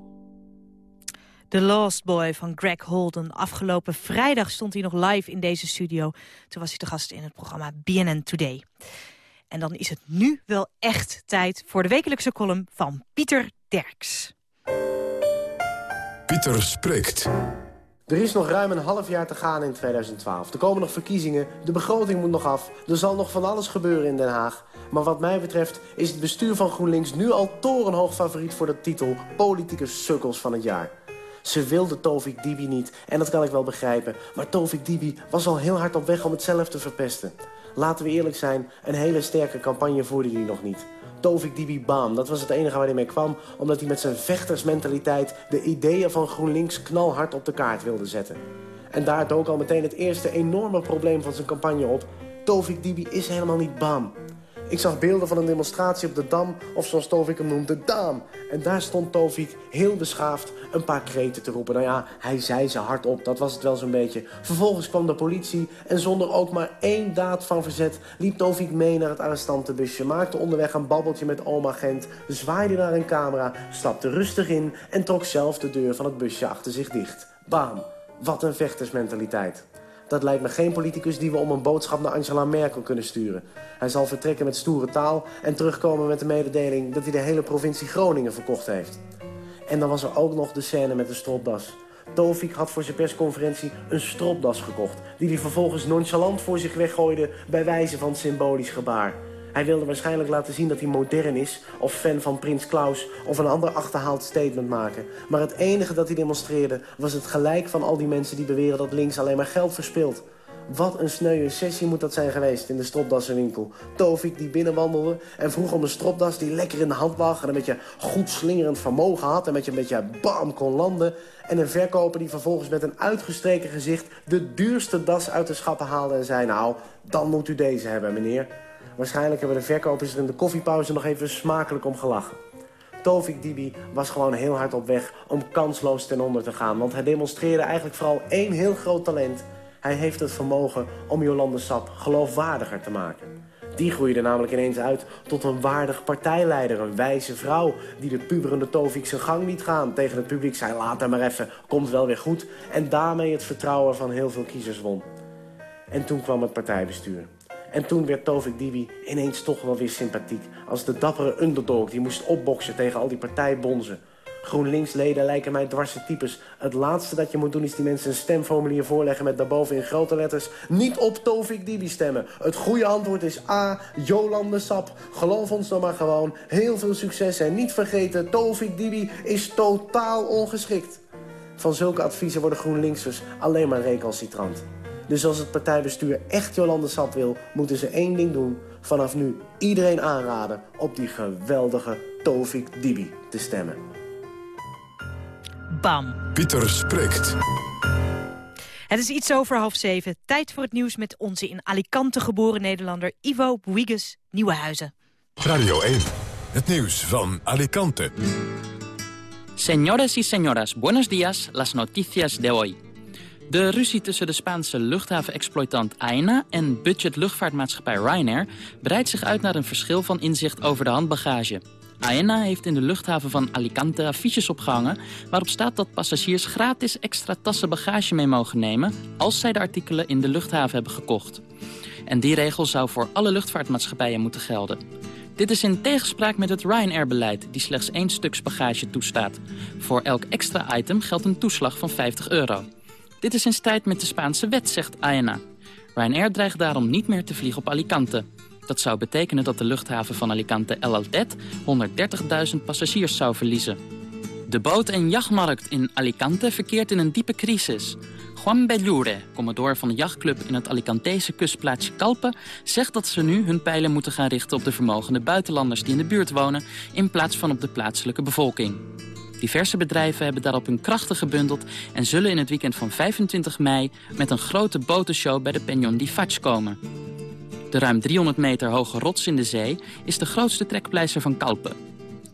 The Lost Boy van Greg Holden. Afgelopen vrijdag stond hij nog live in deze studio. Toen was hij te gast in het programma BNN Today. En dan is het nu wel echt tijd voor de wekelijkse column van Pieter Derks. Pieter spreekt. Er is nog ruim een half jaar te gaan in 2012. Er komen nog verkiezingen, de begroting moet nog af... er zal nog van alles gebeuren in Den Haag. Maar wat mij betreft is het bestuur van GroenLinks... nu al torenhoog favoriet voor de titel... Politieke Sukkels van het jaar. Ze wilde Tovik Dibi niet, en dat kan ik wel begrijpen. Maar Tovik Dibi was al heel hard op weg om het zelf te verpesten. Laten we eerlijk zijn, een hele sterke campagne voerde hij nog niet. Tovik Dibi Bam, dat was het enige waar hij mee kwam... omdat hij met zijn vechtersmentaliteit de ideeën van GroenLinks knalhard op de kaart wilde zetten. En daar dook al meteen het eerste enorme probleem van zijn campagne op. Tovik Dibi is helemaal niet Bam. Ik zag beelden van een demonstratie op de Dam, of zoals Tovik hem noemde, de Dam. En daar stond Tovik heel beschaafd een paar kreten te roepen. Nou ja, hij zei ze hardop, dat was het wel zo'n beetje. Vervolgens kwam de politie en zonder ook maar één daad van verzet... liep Tovik mee naar het arrestantenbusje, maakte onderweg een babbeltje met oma Gent... zwaaide naar een camera, stapte rustig in en trok zelf de deur van het busje achter zich dicht. Bam, wat een vechtersmentaliteit. Dat lijkt me geen politicus die we om een boodschap naar Angela Merkel kunnen sturen. Hij zal vertrekken met stoere taal en terugkomen met de mededeling... dat hij de hele provincie Groningen verkocht heeft. En dan was er ook nog de scène met de stropdas. Tovik had voor zijn persconferentie een stropdas gekocht... die hij vervolgens nonchalant voor zich weggooide bij wijze van symbolisch gebaar. Hij wilde waarschijnlijk laten zien dat hij modern is... of fan van Prins Klaus of een ander achterhaald statement maken. Maar het enige dat hij demonstreerde was het gelijk van al die mensen... die beweren dat links alleen maar geld verspilt. Wat een sneuwe sessie moet dat zijn geweest in de stropdassenwinkel. Tovik die binnenwandelde en vroeg om een stropdas die lekker in de hand lag... en een beetje goed slingerend vermogen had en met je een beetje bam kon landen... en een verkoper die vervolgens met een uitgestreken gezicht... de duurste das uit de schappen haalde en zei... nou, dan moet u deze hebben, meneer. Waarschijnlijk hebben de verkopers er in de koffiepauze nog even smakelijk om gelachen. Tovik Dibi was gewoon heel hard op weg om kansloos ten onder te gaan. Want hij demonstreerde eigenlijk vooral één heel groot talent. Hij heeft het vermogen om Jolande Sap geloofwaardiger te maken. Die groeide namelijk ineens uit tot een waardig partijleider. Een wijze vrouw die de puberende Tovik zijn gang niet gaan. Tegen het publiek zei laat hem maar even, komt wel weer goed. En daarmee het vertrouwen van heel veel kiezers won. En toen kwam het partijbestuur. En toen werd Tovik Dibi ineens toch wel weer sympathiek. Als de dappere underdog die moest opboksen tegen al die partijbonzen. GroenLinks-leden lijken mij dwarse types. Het laatste dat je moet doen is die mensen een stemformulier voorleggen... met daarboven in grote letters niet op Tovik Dibi stemmen. Het goede antwoord is A, Jolande Sap. Geloof ons dan maar gewoon. Heel veel succes en niet vergeten... Tovik Dibi is totaal ongeschikt. Van zulke adviezen worden GroenLinksers alleen maar recalcitrant. Dus als het partijbestuur echt Jolande Sap wil... moeten ze één ding doen. Vanaf nu iedereen aanraden op die geweldige Tovik Dibi te stemmen. Bam. Pieter spreekt. Het is iets over half zeven. Tijd voor het nieuws met onze in Alicante geboren Nederlander Ivo Boigas Nieuwenhuizen. Radio 1. Het nieuws van Alicante. Señores y señoras, buenos días. Las noticias de hoy. De ruzie tussen de Spaanse luchthavenexploitant AENA en budgetluchtvaartmaatschappij Ryanair breidt zich uit naar een verschil van inzicht over de handbagage. AENA heeft in de luchthaven van Alicante affiches opgehangen... waarop staat dat passagiers gratis extra tassen bagage mee mogen nemen... als zij de artikelen in de luchthaven hebben gekocht. En die regel zou voor alle luchtvaartmaatschappijen moeten gelden. Dit is in tegenspraak met het Ryanair-beleid, die slechts één stuks bagage toestaat. Voor elk extra item geldt een toeslag van 50 euro. Dit is in strijd met de Spaanse wet, zegt AENA. Ryanair dreigt daarom niet meer te vliegen op Alicante. Dat zou betekenen dat de luchthaven van Alicante El Altet 130.000 passagiers zou verliezen. De boot- en jachtmarkt in Alicante verkeert in een diepe crisis. Juan Bellure, commodore van de jachtclub in het Alicantese kustplaatsje Kalpen... zegt dat ze nu hun pijlen moeten gaan richten op de vermogende buitenlanders die in de buurt wonen... in plaats van op de plaatselijke bevolking. Diverse bedrijven hebben daarop hun krachten gebundeld... en zullen in het weekend van 25 mei met een grote botenshow bij de Peñón di Fach komen. De ruim 300 meter hoge rots in de zee is de grootste trekpleister van Kalpen.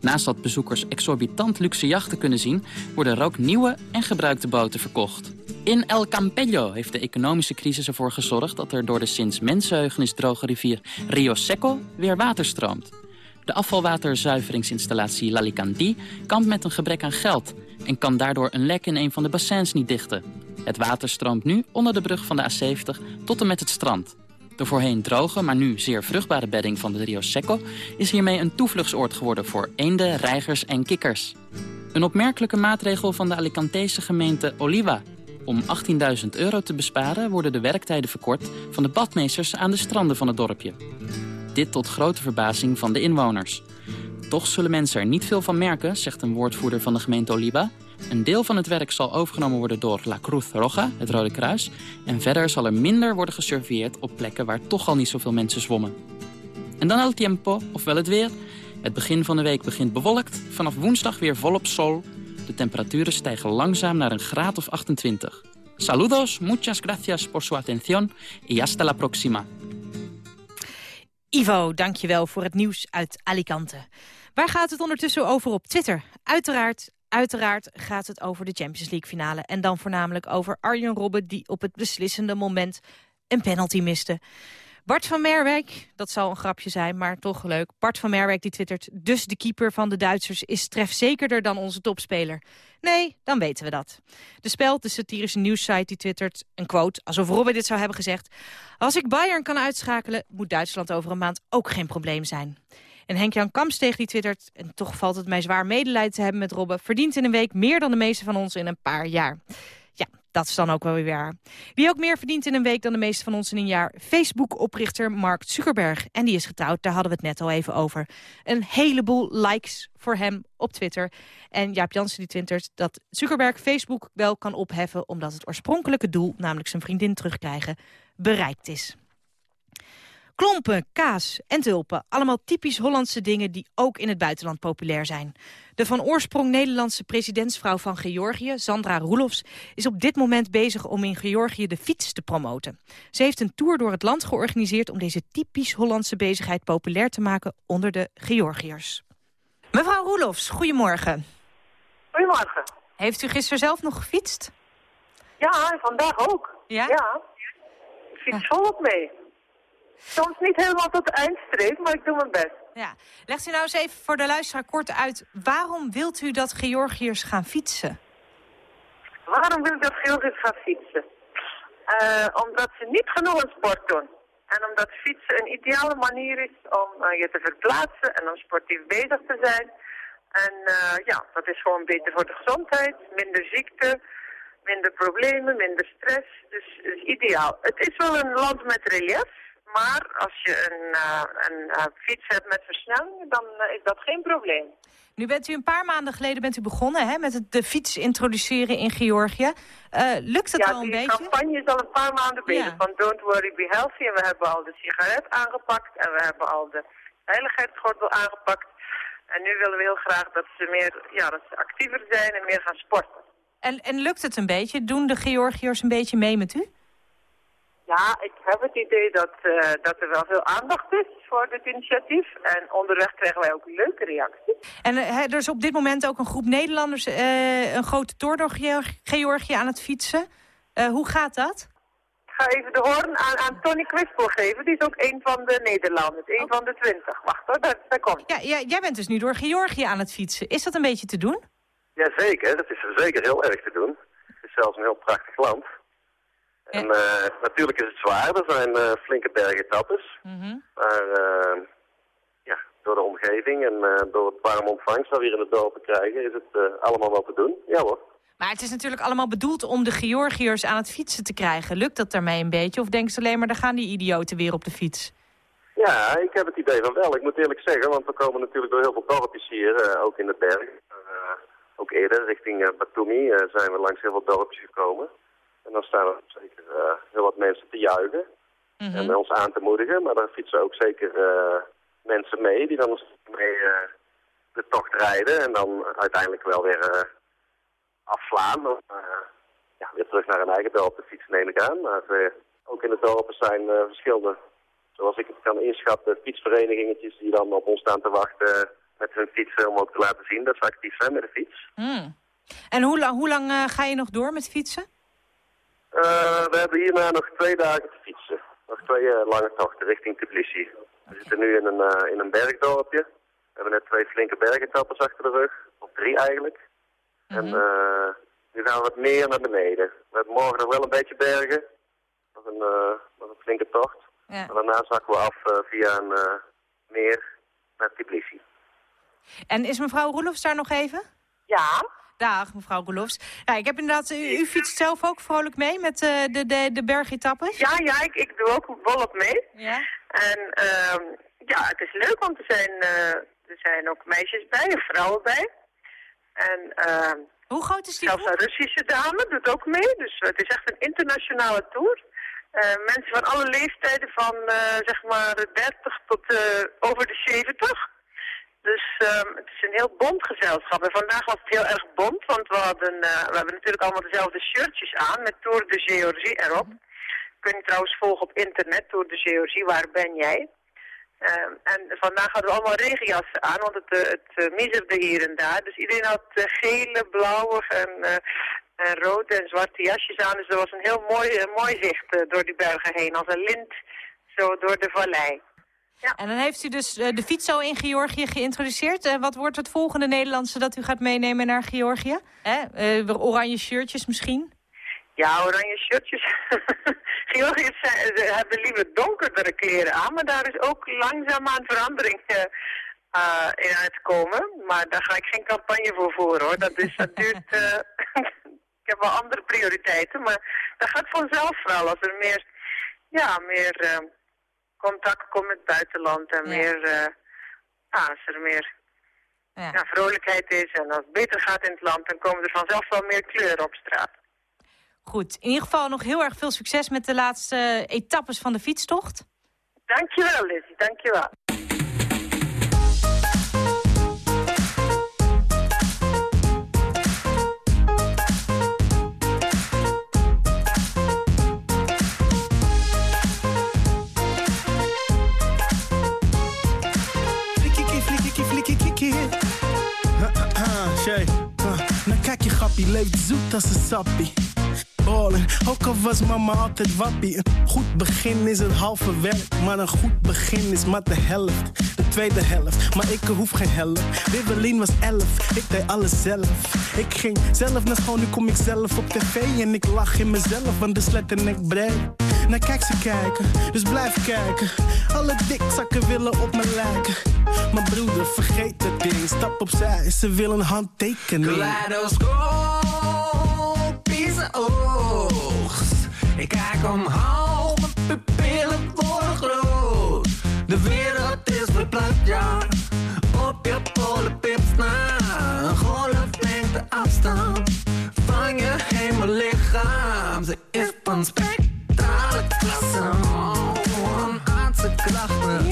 Naast dat bezoekers exorbitant luxe jachten kunnen zien... worden er ook nieuwe en gebruikte boten verkocht. In El Campello heeft de economische crisis ervoor gezorgd... dat er door de sinds mensenheugenis droge rivier Rio Seco weer water stroomt. De afvalwaterzuiveringsinstallatie Lalicandi kampt met een gebrek aan geld... en kan daardoor een lek in een van de bassins niet dichten. Het water stroomt nu onder de brug van de A70 tot en met het strand. De voorheen droge, maar nu zeer vruchtbare bedding van de Rio Seco... is hiermee een toevluchtsoord geworden voor eenden, reigers en kikkers. Een opmerkelijke maatregel van de Alicantese gemeente Oliva. Om 18.000 euro te besparen worden de werktijden verkort... van de badmeesters aan de stranden van het dorpje. Dit tot grote verbazing van de inwoners. Toch zullen mensen er niet veel van merken, zegt een woordvoerder van de gemeente Oliva... Een deel van het werk zal overgenomen worden door La Cruz Roja, het Rode Kruis. En verder zal er minder worden gesurveilleerd op plekken waar toch al niet zoveel mensen zwommen. En dan el tiempo, ofwel het weer. Het begin van de week begint bewolkt. Vanaf woensdag weer volop sol. De temperaturen stijgen langzaam naar een graad of 28. Saludos, muchas gracias por su atención y hasta la próxima. Ivo, dankjewel voor het nieuws uit Alicante. Waar gaat het ondertussen over op Twitter? Uiteraard Uiteraard gaat het over de Champions League finale. En dan voornamelijk over Arjen Robben die op het beslissende moment een penalty miste. Bart van Merwijk, dat zal een grapje zijn, maar toch leuk. Bart van Merwijk die twittert, dus de keeper van de Duitsers is trefzekerder dan onze topspeler. Nee, dan weten we dat. De Speld, de satirische nieuwssite, die twittert een quote, alsof Robben dit zou hebben gezegd. Als ik Bayern kan uitschakelen, moet Duitsland over een maand ook geen probleem zijn. En Henk-Jan Kamsteeg die twittert, en toch valt het mij zwaar medelijden te hebben met Robben... verdient in een week meer dan de meeste van ons in een paar jaar. Dat is dan ook wel weer waar. Wie ook meer verdient in een week dan de meeste van ons in een jaar? Facebook-oprichter Mark Zuckerberg. En die is getrouwd, daar hadden we het net al even over. Een heleboel likes voor hem op Twitter. En Jaap Jansen die twittert dat Zuckerberg Facebook wel kan opheffen... omdat het oorspronkelijke doel, namelijk zijn vriendin terugkrijgen, bereikt is. Klompen, kaas en tulpen. Allemaal typisch Hollandse dingen die ook in het buitenland populair zijn. De van oorsprong Nederlandse presidentsvrouw van Georgië, Sandra Roelofs... is op dit moment bezig om in Georgië de fiets te promoten. Ze heeft een tour door het land georganiseerd... om deze typisch Hollandse bezigheid populair te maken onder de Georgiërs. Mevrouw Roelofs, goedemorgen. Goedemorgen. Heeft u gisteren zelf nog gefietst? Ja, vandaag ook. Ja? Ja. Ik fiets volop mee. Soms niet helemaal tot eindstreep, maar ik doe mijn best. Ja. Legt u nou eens even voor de luisteraar kort uit... waarom wilt u dat Georgiërs gaan fietsen? Waarom wil ik dat Georgiërs gaan fietsen? Eh, omdat ze niet genoeg een sport doen. En omdat fietsen een ideale manier is om eh, je te verplaatsen en om sportief bezig te zijn. En eh, ja, dat is gewoon beter voor de gezondheid, minder ziekte, minder problemen, minder stress. Dus, dus ideaal. Het is wel een land met relief, maar als je een, uh, een uh, fiets hebt met versnelling, dan uh, is dat geen probleem. Nu bent u een paar maanden geleden bent u begonnen hè, met het, de fiets introduceren in Georgië. lukt het ja, al een beetje? Ja, die campagne is al een paar maanden bezig. Ja. Van Don't Worry, Be Healthy. En we hebben al de sigaret aangepakt. En we hebben al de veiligheidsgordel aangepakt. En nu willen we heel graag dat ze, meer, ja, dat ze actiever zijn en meer gaan sporten. En, en lukt het een beetje? Doen de Georgiërs een beetje mee met u? Ja, ik heb het idee dat, uh, dat er wel veel aandacht is voor dit initiatief. En onderweg krijgen wij ook leuke reacties. En uh, er is op dit moment ook een groep Nederlanders uh, een grote tour door Georgië aan het fietsen. hoe gaat dat? Ik ga even de hoorn aan, aan Tony Kwispel geven. Die is ook een van de Nederlanders, een oh. van de twintig. Wacht hoor, daar, daar komt ja, ja, Jij bent dus nu door Georgië aan het fietsen. Is dat een beetje te doen? Jazeker, dat is zeker heel erg te doen. Het is zelfs een heel prachtig land. En uh, natuurlijk is het zwaar, er zijn uh, flinke bergetappes. Mhm. Mm -hmm. Maar uh, ja, door de omgeving en door het warme ontvangst dat we hier in het dorp krijgen, is het allemaal wel te doen. Ja hoor. Maar het is natuurlijk allemaal bedoeld om de Georgiërs aan het fietsen te krijgen. Lukt dat daarmee een beetje? Of denken ze alleen maar, daar gaan die idioten weer op de fiets? Ja, ik heb het idee van wel. Ik moet eerlijk zeggen, want we komen natuurlijk door heel veel dorpjes hier, ook in de bergen. ook eerder, richting Batumi, zijn we langs heel veel dorpjes gekomen. En dan staan er zeker uh, heel wat mensen te juichen Mhm. mm -hmm. en ons aan te moedigen. Maar dan fietsen ook zeker uh, mensen mee die dan mee uh, de tocht rijden. En dan uiteindelijk wel weer afslaan. Of ja, weer terug naar hun eigen dorp te fietsen neem ik aan. Maar ook in de dorpen zijn verschillende, zoals ik het kan inschatten, fietsverenigingetjes die dan op ons staan te wachten met hun fietsen om ook te laten zien dat ze actief zijn met de fiets. Mm. En hoe, lang, hoe lang ga je nog door met fietsen? Uh, we hebben hierna nog twee dagen te fietsen. Nog twee uh, lange tochten richting Tbilisi. We zitten nu in een, uh, in een bergdorpje. We hebben net twee flinke bergetappes achter de rug. Of drie eigenlijk. Mhm. Mm -hmm. En nu gaan we wat meer naar beneden. We hebben morgen nog wel een beetje bergen. Nog een, nog een flinke tocht. Ja. Maar daarna zakken we af via een meer naar Tbilisi. En is mevrouw Roelofs daar nog even? Ja. Dag, mevrouw Golofs. Ja, ik heb inderdaad, u, u fietst zelf ook vrolijk mee met uh, de, de, de bergetappes? Ja, ja, ik, ik doe ook volop mee. Ja. En uh, ja, het is leuk, want er zijn, uh, er zijn ook meisjes bij en vrouwen bij. En uh, Hoe groot is die zelfs een Russische dame doet ook mee, dus het is echt een internationale tour. Uh, mensen van alle leeftijden van zeg maar 30 tot over de 70. Dus um, het is een heel bont gezelschap. En vandaag was het heel erg bont, want we, hadden, uh, we hebben natuurlijk allemaal dezelfde shirtjes aan met Tour de Géorgie erop. Kun je trouwens volgen op internet, Tour de Géorgie, waar ben jij? Um, en vandaag hadden we allemaal regenjassen aan, want het, uh, het uh, miserde hier en daar. Dus iedereen had gele, blauwe en, en rode en zwarte jasjes aan. Dus er was een heel mooi, mooi zicht door die bergen heen, als een lint zo door de vallei. Ja. En dan heeft u dus uh, de fiets zo in Georgië geïntroduceerd. Uh, wat wordt het volgende Nederlandse dat u gaat meenemen naar Georgië? Eh, uh, oranje shirtjes misschien? Ja, oranje shirtjes. [LAUGHS] Georgiërs hebben liever donkerdere kleren aan, maar daar is ook langzaamaan verandering in uitkomen. Maar daar ga ik geen campagne voor voeren hoor. Dat, is, dat duurt... [LAUGHS] [LAUGHS] ik heb wel andere prioriteiten. Maar dat gaat vanzelf wel als er meer, ja, meer eh, contact komt met het buitenland en meer, eh, ja, als er meer ja. vrolijkheid is en als het beter gaat in het land, dan komen er vanzelf wel meer kleuren op straat. Goed, in ieder geval nog heel erg veel succes met de laatste etappes van de fietstocht. Dankjewel, Lizzie, dankjewel. Nou kijk je grappie, leeft zoet als een sappie. Ballen, ook al was mama altijd wappie. Een goed begin is het halve werk, maar een goed begin is maar de helft. De tweede helft, maar ik hoef geen helft. Wibbelin was elf, ik deed alles zelf. Ik ging zelf naar school, nu kom ik zelf op tv. En ik lach in mezelf, want de slet en ik breed. Nou kijk ze kijken, dus blijf kijken. Alle dikzakken willen op me lijken. Maar broeder, vergeet dat ding. Stap opzij, ze willen een handtekening. Kaleidoscopisch oogst. Ik kijk omhoog, mijn hemellichaam. Ze is van spectrale klasse. Een aardse klachten.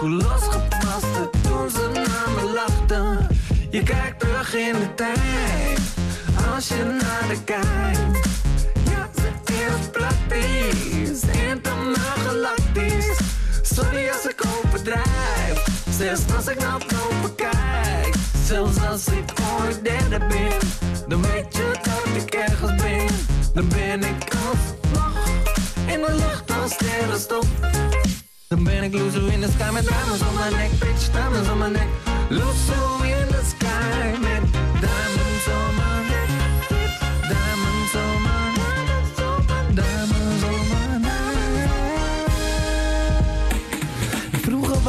Hoe losgepast het toen ze naar me lachten. Je kijkt terug in de tijd, als je naar de kijkt. Ja, ze is praktisch, internaal galactisch. Sorry als ik overdrijf, zelfs als ik boven kijk. Zelfs als ik ooit derde ben, dan weet je dat ik ergens ben. Dan ben ik alsnog in de lucht als sterrenstof. Dan ben ik loser in the sky met diamonds on my neck, bitch, diamonds on my neck. Loser in the sky met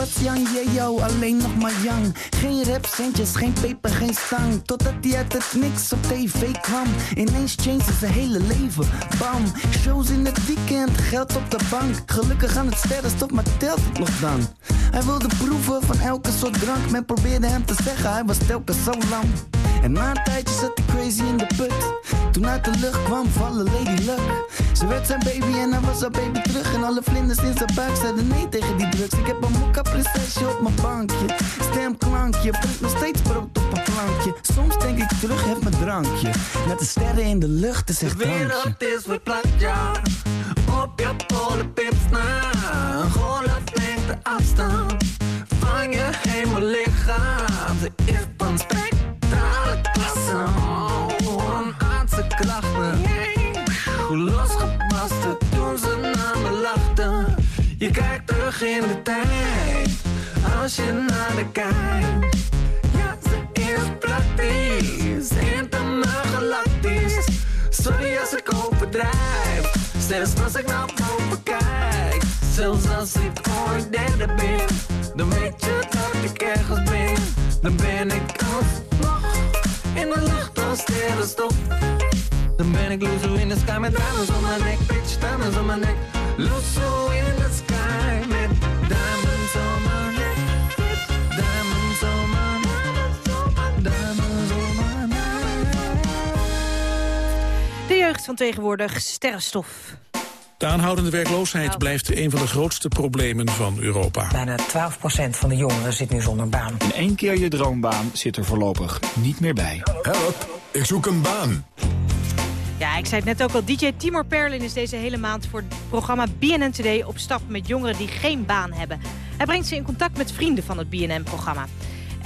Was Jan yo, alleen nog maar Jan. Geen rapcentjes, geen peper, geen stang. Totdat hij uit het niks op tv kwam. Ineens changed zijn hele leven. Bam, shows in het weekend, geld op de bank. Gelukkig aan het sterrenstof, maar telt nog dan? Hij wilde proeven van elke soort drank. Men probeerde hem te zeggen, hij was telkens zo lang. En na een tijdje zat hij crazy in de put. Toen uit de lucht kwam vallen Lady Luck. Ze werd zijn baby en hij was haar baby terug. En alle vlinders in zijn buik zeiden nee tegen die drugs. Ik heb een mokka prinsesje op mijn bankje. Stemklankje, brengt nog steeds brood op een plankje. Soms denk ik terug, heb mijn drankje. Met de sterren in de lucht, is echt De wereld is verplaatst, ja. Op je polenpips na. Afstand van je hemellichaam. Ze is van spectrale klasse. Oh, een aardse klachten. Hoe losgepast toen ze naar me lachten. Je kijkt terug in de tijd, als je naar de kijkt. Ja, ze is praktisch, internaal galactisch. Sorry als ik overdrijf, zelfs als ik naar boven kijk. Zelfs als ik ooit derde ben, dan weet je dat ik ergens ben. Dan ben ik alsnog in de lucht als sterrenstof. Dan ben ik loser in the sky met diamonds on my neck, bitch, diamonds on my neck. Loser in the sky met diamonds my neck, diamonds on my neck. De jeugd van tegenwoordig, sterrenstof. De aanhoudende werkloosheid blijft een van de grootste problemen van Europa. Bijna 12% van de jongeren zit nu zonder baan. In één keer je droombaan zit er voorlopig niet meer bij. Help, ik zoek een baan. Ja, ik zei het net ook al. DJ Timor Perlin is deze hele maand voor het programma BNN Today op stap met jongeren die geen baan hebben. Hij brengt ze in contact met vrienden van het BNN-programma.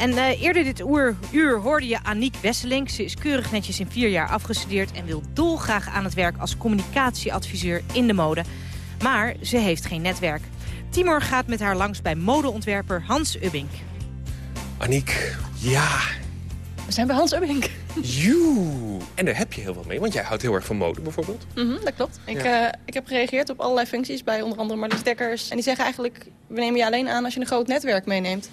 En eh, eerder dit uur, uur hoorde je Aniek Wesseling. Ze is keurig netjes in vier jaar afgestudeerd... en wil dolgraag aan het werk als communicatieadviseur in de mode. Maar ze heeft geen netwerk. Timor gaat met haar langs bij modeontwerper Hans Ubbink. Aniek, ja. We zijn bij Hans Ubbink. Joe. En daar heb je heel veel mee, want jij houdt heel erg van mode bijvoorbeeld. Mhm, dat klopt. Ik, Ja. eh, ik heb gereageerd op allerlei functies bij onder andere Marlies Dekkers. En die zeggen eigenlijk, we nemen je alleen aan als je een groot netwerk meeneemt.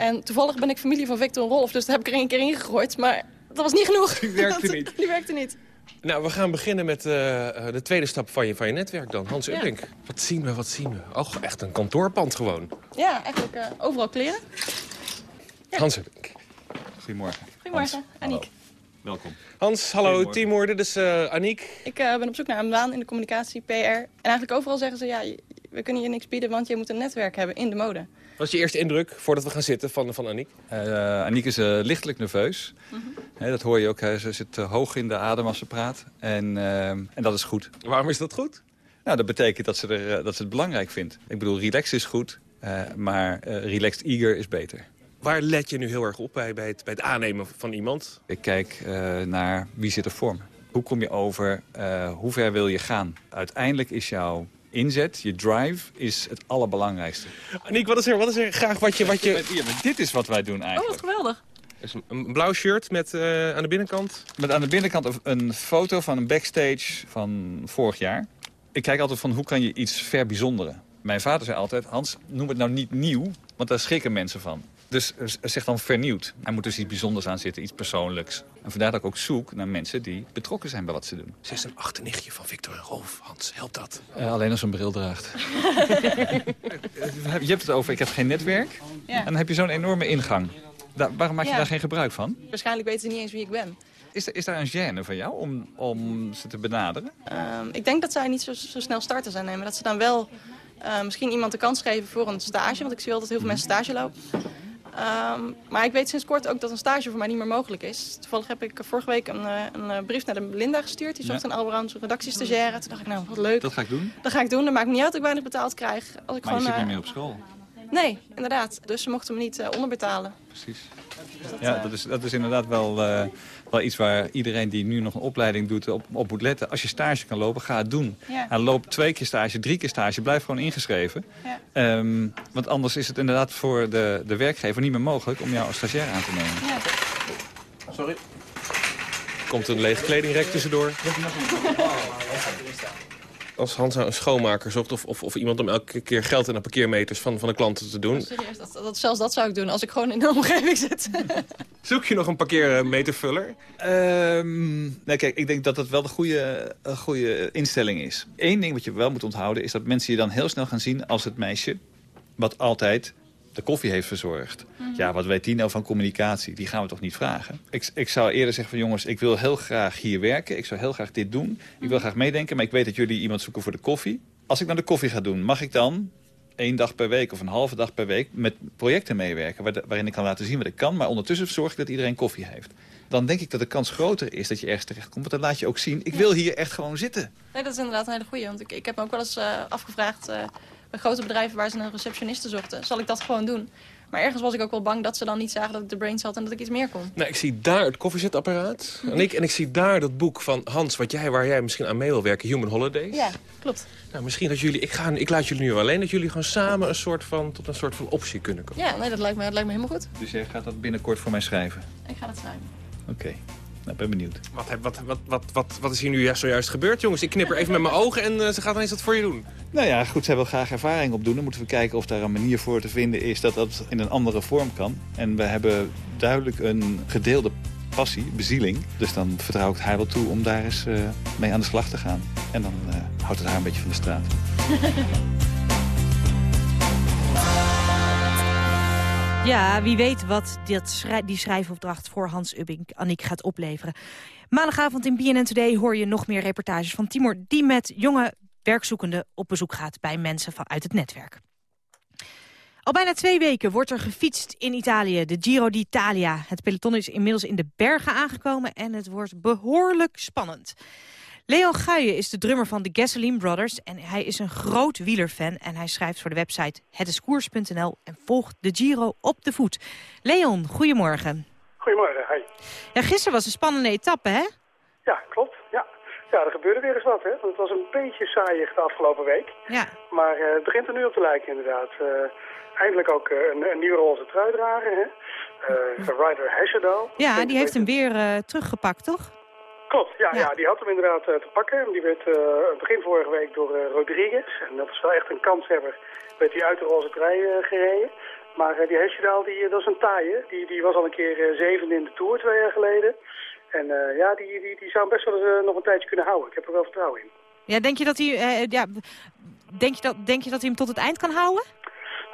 En toevallig ben ik familie van Victor en Rolf, dus daar heb ik er één keer ingegooid. Maar dat was niet genoeg. Die werkte [LAUGHS] Dat- niet. Die werkte niet. Nou, we gaan beginnen met eh, eh, de tweede stap van je, van je netwerk dan. Hans Ja. Ubbink. Wat zien we, wat zien we? Oh, echt een kantoorpand gewoon. Ja, eigenlijk eh, overal kleren. Hans Ubbink. Goedemorgen. Goedemorgen, Aniek. Welkom. Hans, hallo, Timur. Dit is eh Aniek. Ik eh, ben op zoek naar een baan in de communicatie, PR. En eigenlijk overal zeggen ze, ja, we kunnen je niks bieden, want je moet een netwerk hebben in de mode. Wat is je eerste indruk voordat we gaan zitten van, van Aniek? Eh Aniek is eh, lichtelijk nerveus. Mhm. Hè, dat hoor je ook. hè. Ze zit eh, hoog in de adem als ze praat. En, en dat is goed. Waarom is dat goed? Nou, dat betekent dat ze, er, dat ze het belangrijk vindt. Ik bedoel, relaxed is goed, maar relaxed eager is beter. Waar let je nu heel erg op bij, bij, het, bij het aannemen van iemand? Ik kijk naar wie zit er voor me. Hoe kom je over? Hoe ver wil je gaan? Uiteindelijk is jouw inzet, je drive, is het allerbelangrijkste. Aniek, wat is er, wat is er graag wat je... Wat je... Ja, maar dit is wat wij doen Oh, eigenlijk. wat geweldig. is een, een blauw shirt met eh, aan de binnenkant... Met aan de binnenkant een- een foto van een backstage van vorig jaar. Ik kijk altijd van hoe kan je iets verbijzonderen. Mijn vader zei altijd, Hans, noem het nou niet nieuw, want daar schrikken mensen van. Dus eh, zeg dan vernieuwd. Er moet dus iets bijzonders aan zitten, iets persoonlijks. En vandaar dat ik ook zoek naar mensen die betrokken zijn bij wat ze doen. Ze is een achternichtje van Victor en Rolf. Hans, helpt dat? Eh, alleen als ze een bril draagt. [LAUGHS] je hebt het over, ik heb geen netwerk. Ja. En dan heb je zo'n enorme ingang. Daar, waarom maak je Ja. daar geen gebruik van? Waarschijnlijk weten ze niet eens wie ik ben. Is, er- is daar een gêne van jou om, om ze te benaderen? Ehm, ik denk dat zij niet zo, zo snel starten zijn nemen. Dat ze dan wel eh, misschien iemand de kans geven voor een stage. Want ik zie wel dat heel veel mensen stage lopen. Ehm, maar ik weet sinds kort ook dat een stage voor mij niet meer mogelijk is. Toevallig heb ik vorige week een, eh, een eh, brief naar de Linda gestuurd. Die zocht Ja. een allround redactiestagiaire. Toen dacht ik, nou, wat leuk. Dat ga ik doen. Dat ga ik doen. Dat maakt me niet uit dat ik weinig betaald krijg. Als ik Maar je gewoon, zit eh, niet meer op school. Nee, inderdaad. Dus ze mochten me niet eh, onderbetalen. Precies. Dus dat, Ja, eh, dat is, dat is inderdaad wel, eh, wel iets waar iedereen die nu nog een opleiding doet op, op moet letten. Als je stage kan lopen, ga het doen. Ja. En loop twee keer stage, drie keer stage, blijf gewoon ingeschreven. Ja. Ehm, want anders is het inderdaad voor de, de werkgever niet meer mogelijk om jou als stagiair aan te nemen. Ja. Sorry. Komt een lege kledingrek tussendoor. Als Hans nou een schoonmaker zocht of, of, of iemand om elke keer geld in de parkeermeters van, van de klanten te doen... Serieus, dat, dat, zelfs dat zou ik doen als ik gewoon in de omgeving zit. [LAUGHS] Zoek je nog een parkeermetervuller? Ehm, nee, kijk, ik denk dat dat wel de goede, een goede instelling is. Eén ding wat je wel moet onthouden is dat mensen je dan heel snel gaan zien als het meisje... wat altijd de koffie heeft verzorgd. Mhm. Ja, wat weet die nou van communicatie? Die gaan we toch niet vragen? Ik, ik zou eerder zeggen van jongens, ik wil heel graag hier werken. Ik zou heel graag dit doen. Ik Mhm. wil graag meedenken, maar ik weet dat jullie iemand zoeken voor de koffie. Als ik naar de koffie ga doen, mag ik dan één dag per week of een halve dag per week met projecten meewerken... waar- waarin ik kan laten zien wat ik kan, maar ondertussen zorg ik dat iedereen koffie heeft. Dan denk ik dat de kans groter is dat je ergens terecht komt. Want dan laat je ook zien, ik wil hier echt gewoon zitten. Nee, dat is inderdaad een hele goeie. Want ik, ik heb me ook wel eens eh, afgevraagd eh, bij grote bedrijven waar ze een receptioniste zochten. Zal ik dat gewoon doen? Maar ergens was ik ook wel bang dat ze dan niet zagen dat ik de brains had en dat ik iets meer kon. Nou, ik zie daar het koffiezetapparaat. En ik, en ik zie daar dat boek van Hans, wat jij, waar jij misschien aan mee wil werken, Human Holidays. Ja, klopt. Nou, misschien dat jullie, ik, ga, ik laat jullie nu alleen, dat jullie gewoon samen een soort van, tot een soort van optie kunnen komen. Ja, nee, dat lijkt me, dat lijkt me helemaal goed. Dus jij gaat dat binnenkort voor mij schrijven? Ik ga dat schrijven. Oké, nou ben benieuwd. Wat, heb- wat, wat, wat, wat, wat is hier nu juist zojuist gebeurd, jongens? Ik knipper even met mijn ogen en eh, ze gaat ineens wat voor je doen. Nou ja, goed, ze wil graag ervaring opdoen. Dan moeten we kijken of daar een manier voor te vinden is dat dat in een andere vorm kan. En we hebben duidelijk een gedeelde passie, bezieling. Dus dan vertrouw ik het haar wel toe om daar eens eh, mee aan de slag te gaan. En dan eh, houdt het haar een beetje van de straat. [LAUGHS] Ja, wie weet wat die schrijfopdracht voor Hans Ubbing Aniek gaat opleveren. Maandagavond in BNN Today hoor je nog meer reportages van Timor... die met jonge werkzoekenden op bezoek gaat bij mensen vanuit het netwerk. Al bijna twee weken wordt er gefietst in Italië, de Giro d'Italia. Het peloton is inmiddels in de bergen aangekomen en het wordt behoorlijk spannend. Leon Guijen is de drummer van de Gasoline Brothers en hij is een groot wielerfan. En hij schrijft voor de website hetiskoers.nl en volgt de Giro op de voet. Leon, goedemorgen. Goedemorgen, hi. Ja, gisteren was een spannende etappe, hè? Ja, klopt. Ja. ja, er gebeurde weer eens wat, hè. Want het was een beetje saaiig de afgelopen week. Ja. Maar eh, het begint er nu op te lijken, inderdaad. Eh, eindelijk ook eh, een, een nieuwe roze trui dragen, hè. Eh, Ryder Hesjedal. Ja, die heeft hem weer teruggepakt, toch? Klopt, ja, ja. die had hem inderdaad eh, te pakken. Die werd eh, begin vorige week door eh, Rodriguez. En dat is wel echt een kanshebber. Werd hij uit de roze trui gereden. Maar die Hesjedal, die, dat is een taaie. Die, die was al een keer zevende in de Tour twee jaar geleden. En ja, die, die, die zou hem best wel eens nog een tijdje kunnen houden. Ik heb er wel vertrouwen in. Ja, denk je dat hij, ja, denk je dat, denk je dat hij hem tot het eind kan houden?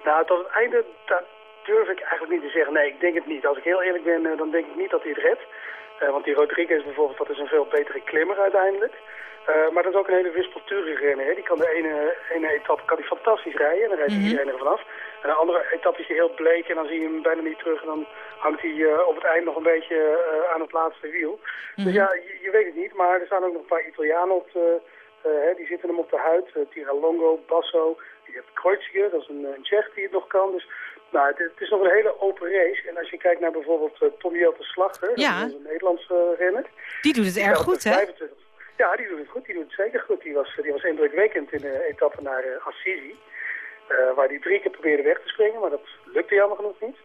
Nou, tot het einde dat durf ik eigenlijk niet te zeggen. Nee, ik denk het niet. Als ik heel eerlijk ben, dan denk ik niet dat hij het redt. Eh, want die Rodriguez bijvoorbeeld, dat is een veel betere klimmer uiteindelijk. Eh, maar dat is ook een hele wispelturige renner. Hè. Die kan de ene, ene etappe kan die fantastisch rijden. En dan rijdt hij Mhm. iedereen er vanaf. En de andere etappe is hij heel bleek. En dan zie je hem bijna niet terug. En dan hangt hij eh, op het eind nog een beetje aan het laatste wiel. Dus ja, je, je weet het niet. Maar er staan ook nog een paar Italianen op. de- hè, die zitten hem op de huid. Tiralongo, Basso. Je hebt Kreuziger, dat is een, een Tsjech die het nog kan. Dus nou, het, het is nog een hele open race. En als je kijkt naar bijvoorbeeld uh, Tommy Jelte Slachter, Ja. een Nederlandse uh, renner. Die doet het Die erg goed, hè? 25 Ja, die doet het goed. Die doet het zeker goed. Die was, die was indrukwekkend in de etappe naar uh, Assisi. Uh, waar die drie keer probeerde weg te springen, maar dat lukte jammer genoeg niet.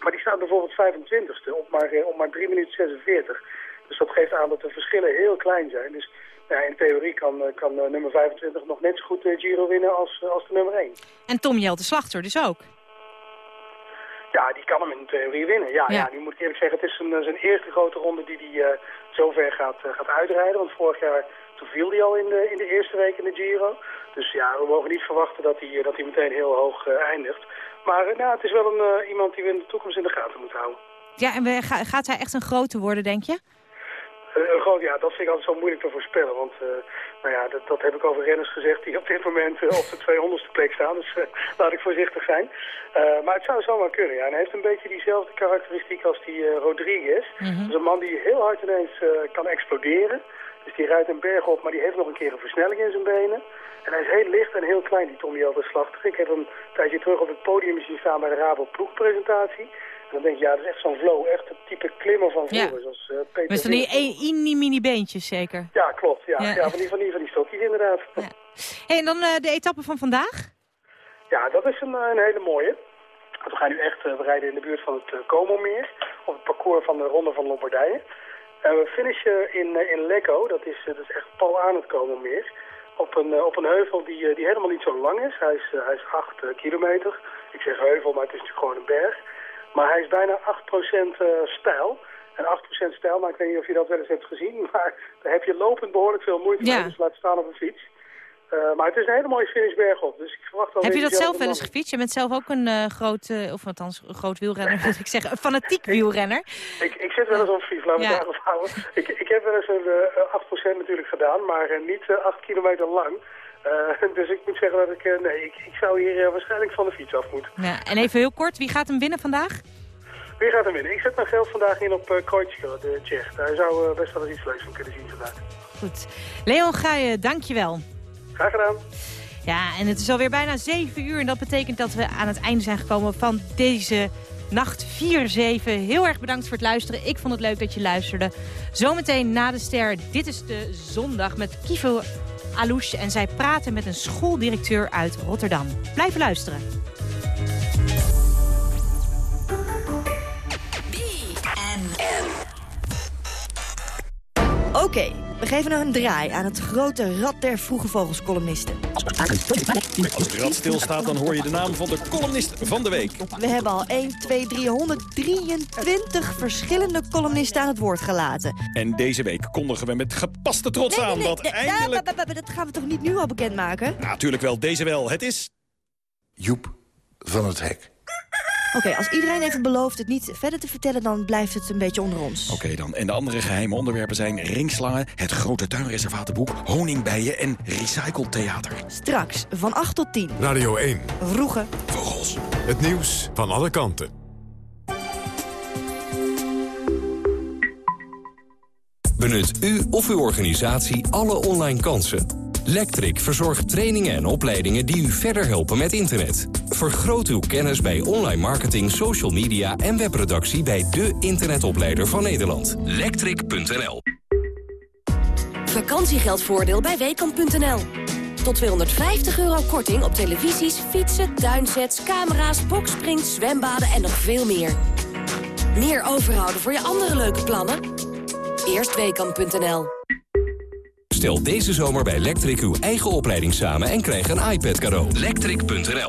Maar die staat bijvoorbeeld 25ste op maar, op maar 3 minuten 46. Dus dat geeft aan dat de verschillen heel klein zijn. Dus ja, in theorie kan, kan nummer 25 nog net zo goed Giro winnen als, als de nummer 1. En Tom Jelte Slachter dus ook. Ja, die kan hem in theorie winnen. Ja, ja. ja nu moet ik eerlijk zeggen, het is een, zijn eerste grote ronde die hij uh, zover gaat, uh, gaat uitrijden. Want vorig jaar toen viel hij al in de, in de eerste week in de Giro. Dus ja, we mogen niet verwachten dat hij, dat hij meteen heel hoog uh, eindigt. Maar nou, het is wel een, iemand die we in de toekomst in de gaten moeten houden. Ja, en gaat hij echt een grote worden, denk je? Een groot, ja, dat vind ik altijd zo moeilijk te voorspellen. Want nou ja, dat, dat heb ik over renners gezegd die op dit moment op de 200ste plek staan. Dus [LAUGHS] laat ik voorzichtig zijn. Maar het zou zomaar kunnen, ja. En hij heeft een beetje diezelfde karakteristiek als die Rodriguez. Mm -hmm. Dat is een man die heel hard ineens kan exploderen. Dus die rijdt een berg op, maar die heeft nog een keer een versnelling in zijn benen. En hij is heel licht en heel klein, die Tommy Elder Slachter. Ik heb hem een tijdje terug op het podium zien staan bij de Rabo ploegpresentatie. Dan denk je, ja, dat is echt zo'n flow. Echt het type klimmer van vroeger. Ja. Zoals, uh, Peter Met van die mini beentjes zeker? Ja, klopt. Ja, ja. ja van, die, van, die, van die stokjes inderdaad. Ja. Hey, en dan uh, de etappe van vandaag? Ja, dat is een, een hele mooie. We gaan nu echt, we rijden in de buurt van het Como-meer. Op het parcours van de Ronde van Lombardije. En we finishen in, in Lecco, dat is, dat is echt pal aan het Como-meer. Op een, op een heuvel die, die helemaal niet zo lang is. Hij is, hij is 8 kilometer. Ik zeg heuvel, maar het is natuurlijk gewoon een berg. Maar hij is bijna 8% stijl. En 8% stijl, maar ik weet niet of je dat wel eens hebt gezien. [LAUGHS] Maar daar heb je lopend behoorlijk veel moeite mee. Ja. Dus laat staan op een fiets. Uh, maar het is een hele mooie finishberg op. Dus ik verwacht wel Heb je dat zelf wel eens gefietst? Je bent zelf ook een uh, groot, uh, of althans een groot wielrenner, [LAUGHS] moet ik zeggen. Een fanatiek wielrenner. Ik, ik zit wel eens op fiets, laat me ja. daarop houden. Ik, ik heb wel eens een 8% natuurlijk gedaan, maar niet 8 kilometer lang. Uh, [LAUGHS] dus ik moet zeggen dat ik, uh, nee, ik, ik zou hier uh, waarschijnlijk van de fiets af moeten. Ja, en even heel kort, wie gaat hem winnen vandaag? Wie gaat hem winnen? Ik zet mijn geld vandaag in op uh, de Tsjech. Daar zou best wel eens iets leuks van kunnen zien vandaag. Goed. Leon Gaaien, dankjewel. Graag gedaan. Ja, en het is alweer bijna 7 uur en dat betekent dat we aan het einde zijn gekomen van deze nacht 4-7. Heel erg bedankt voor het luisteren. Ik vond het leuk dat je luisterde. Zometeen na de ster, dit is de zondag met Kivo Alouche en zij praten met een schooldirecteur uit Rotterdam. Blijf luisteren. Oké, okay, we geven nog een draai aan het grote rad der vroege vogelscolumnisten. Als het rad stilstaat, dan hoor je de naam van de columnist van de week. We hebben al 1, 2, 3, 123 verschillende columnisten aan het woord gelaten. En deze week kondigen we met gepaste trots nee, nee, nee, aan dat nee, eindelijk... Da, dat gaan we toch niet nu al bekendmaken? Natuurlijk wel, deze wel. Het is... Joep van het Hek. Oké, okay, als iedereen even belooft het niet verder te vertellen... dan blijft het een beetje onder ons. Oké okay, dan. En de andere geheime onderwerpen zijn ringslangen... het grote tuinreservatenboek, honingbijen en recycletheater. Straks van 8 tot 10. Radio 1. Vroege vogels. Het nieuws van alle kanten. Benut u of uw organisatie alle online kansen. Lectric verzorgt trainingen en opleidingen die u verder helpen met internet. Vergroot uw kennis bij online marketing, social media en webproductie bij de internetopleider van Nederland. Lectric.nl Vakantiegeldvoordeel bij Weekamp.nl. Tot 250 euro korting op televisies, fietsen, tuinsets, camera's, boksprings, zwembaden en nog veel meer. Meer overhouden voor je andere leuke plannen? Eerst Weekamp.nl. Stel deze zomer bij Lectric uw eigen opleiding samen en krijg een iPad cadeau. Lectric.nl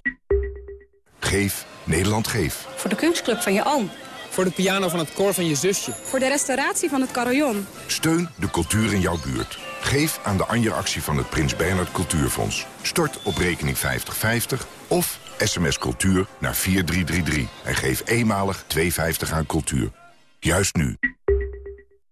Geef Nederland Geef. Voor de kunstclub van je oom. Voor de piano van het koor van je zusje. Voor de restauratie van het carillon. Steun de cultuur in jouw buurt. Geef aan de Anja-actie van het Prins Bernhard Cultuurfonds. Stort op rekening 5050 of sms cultuur naar 4333. En geef eenmalig 250 aan cultuur. Juist nu.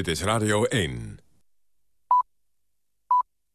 Dit is Radio 1.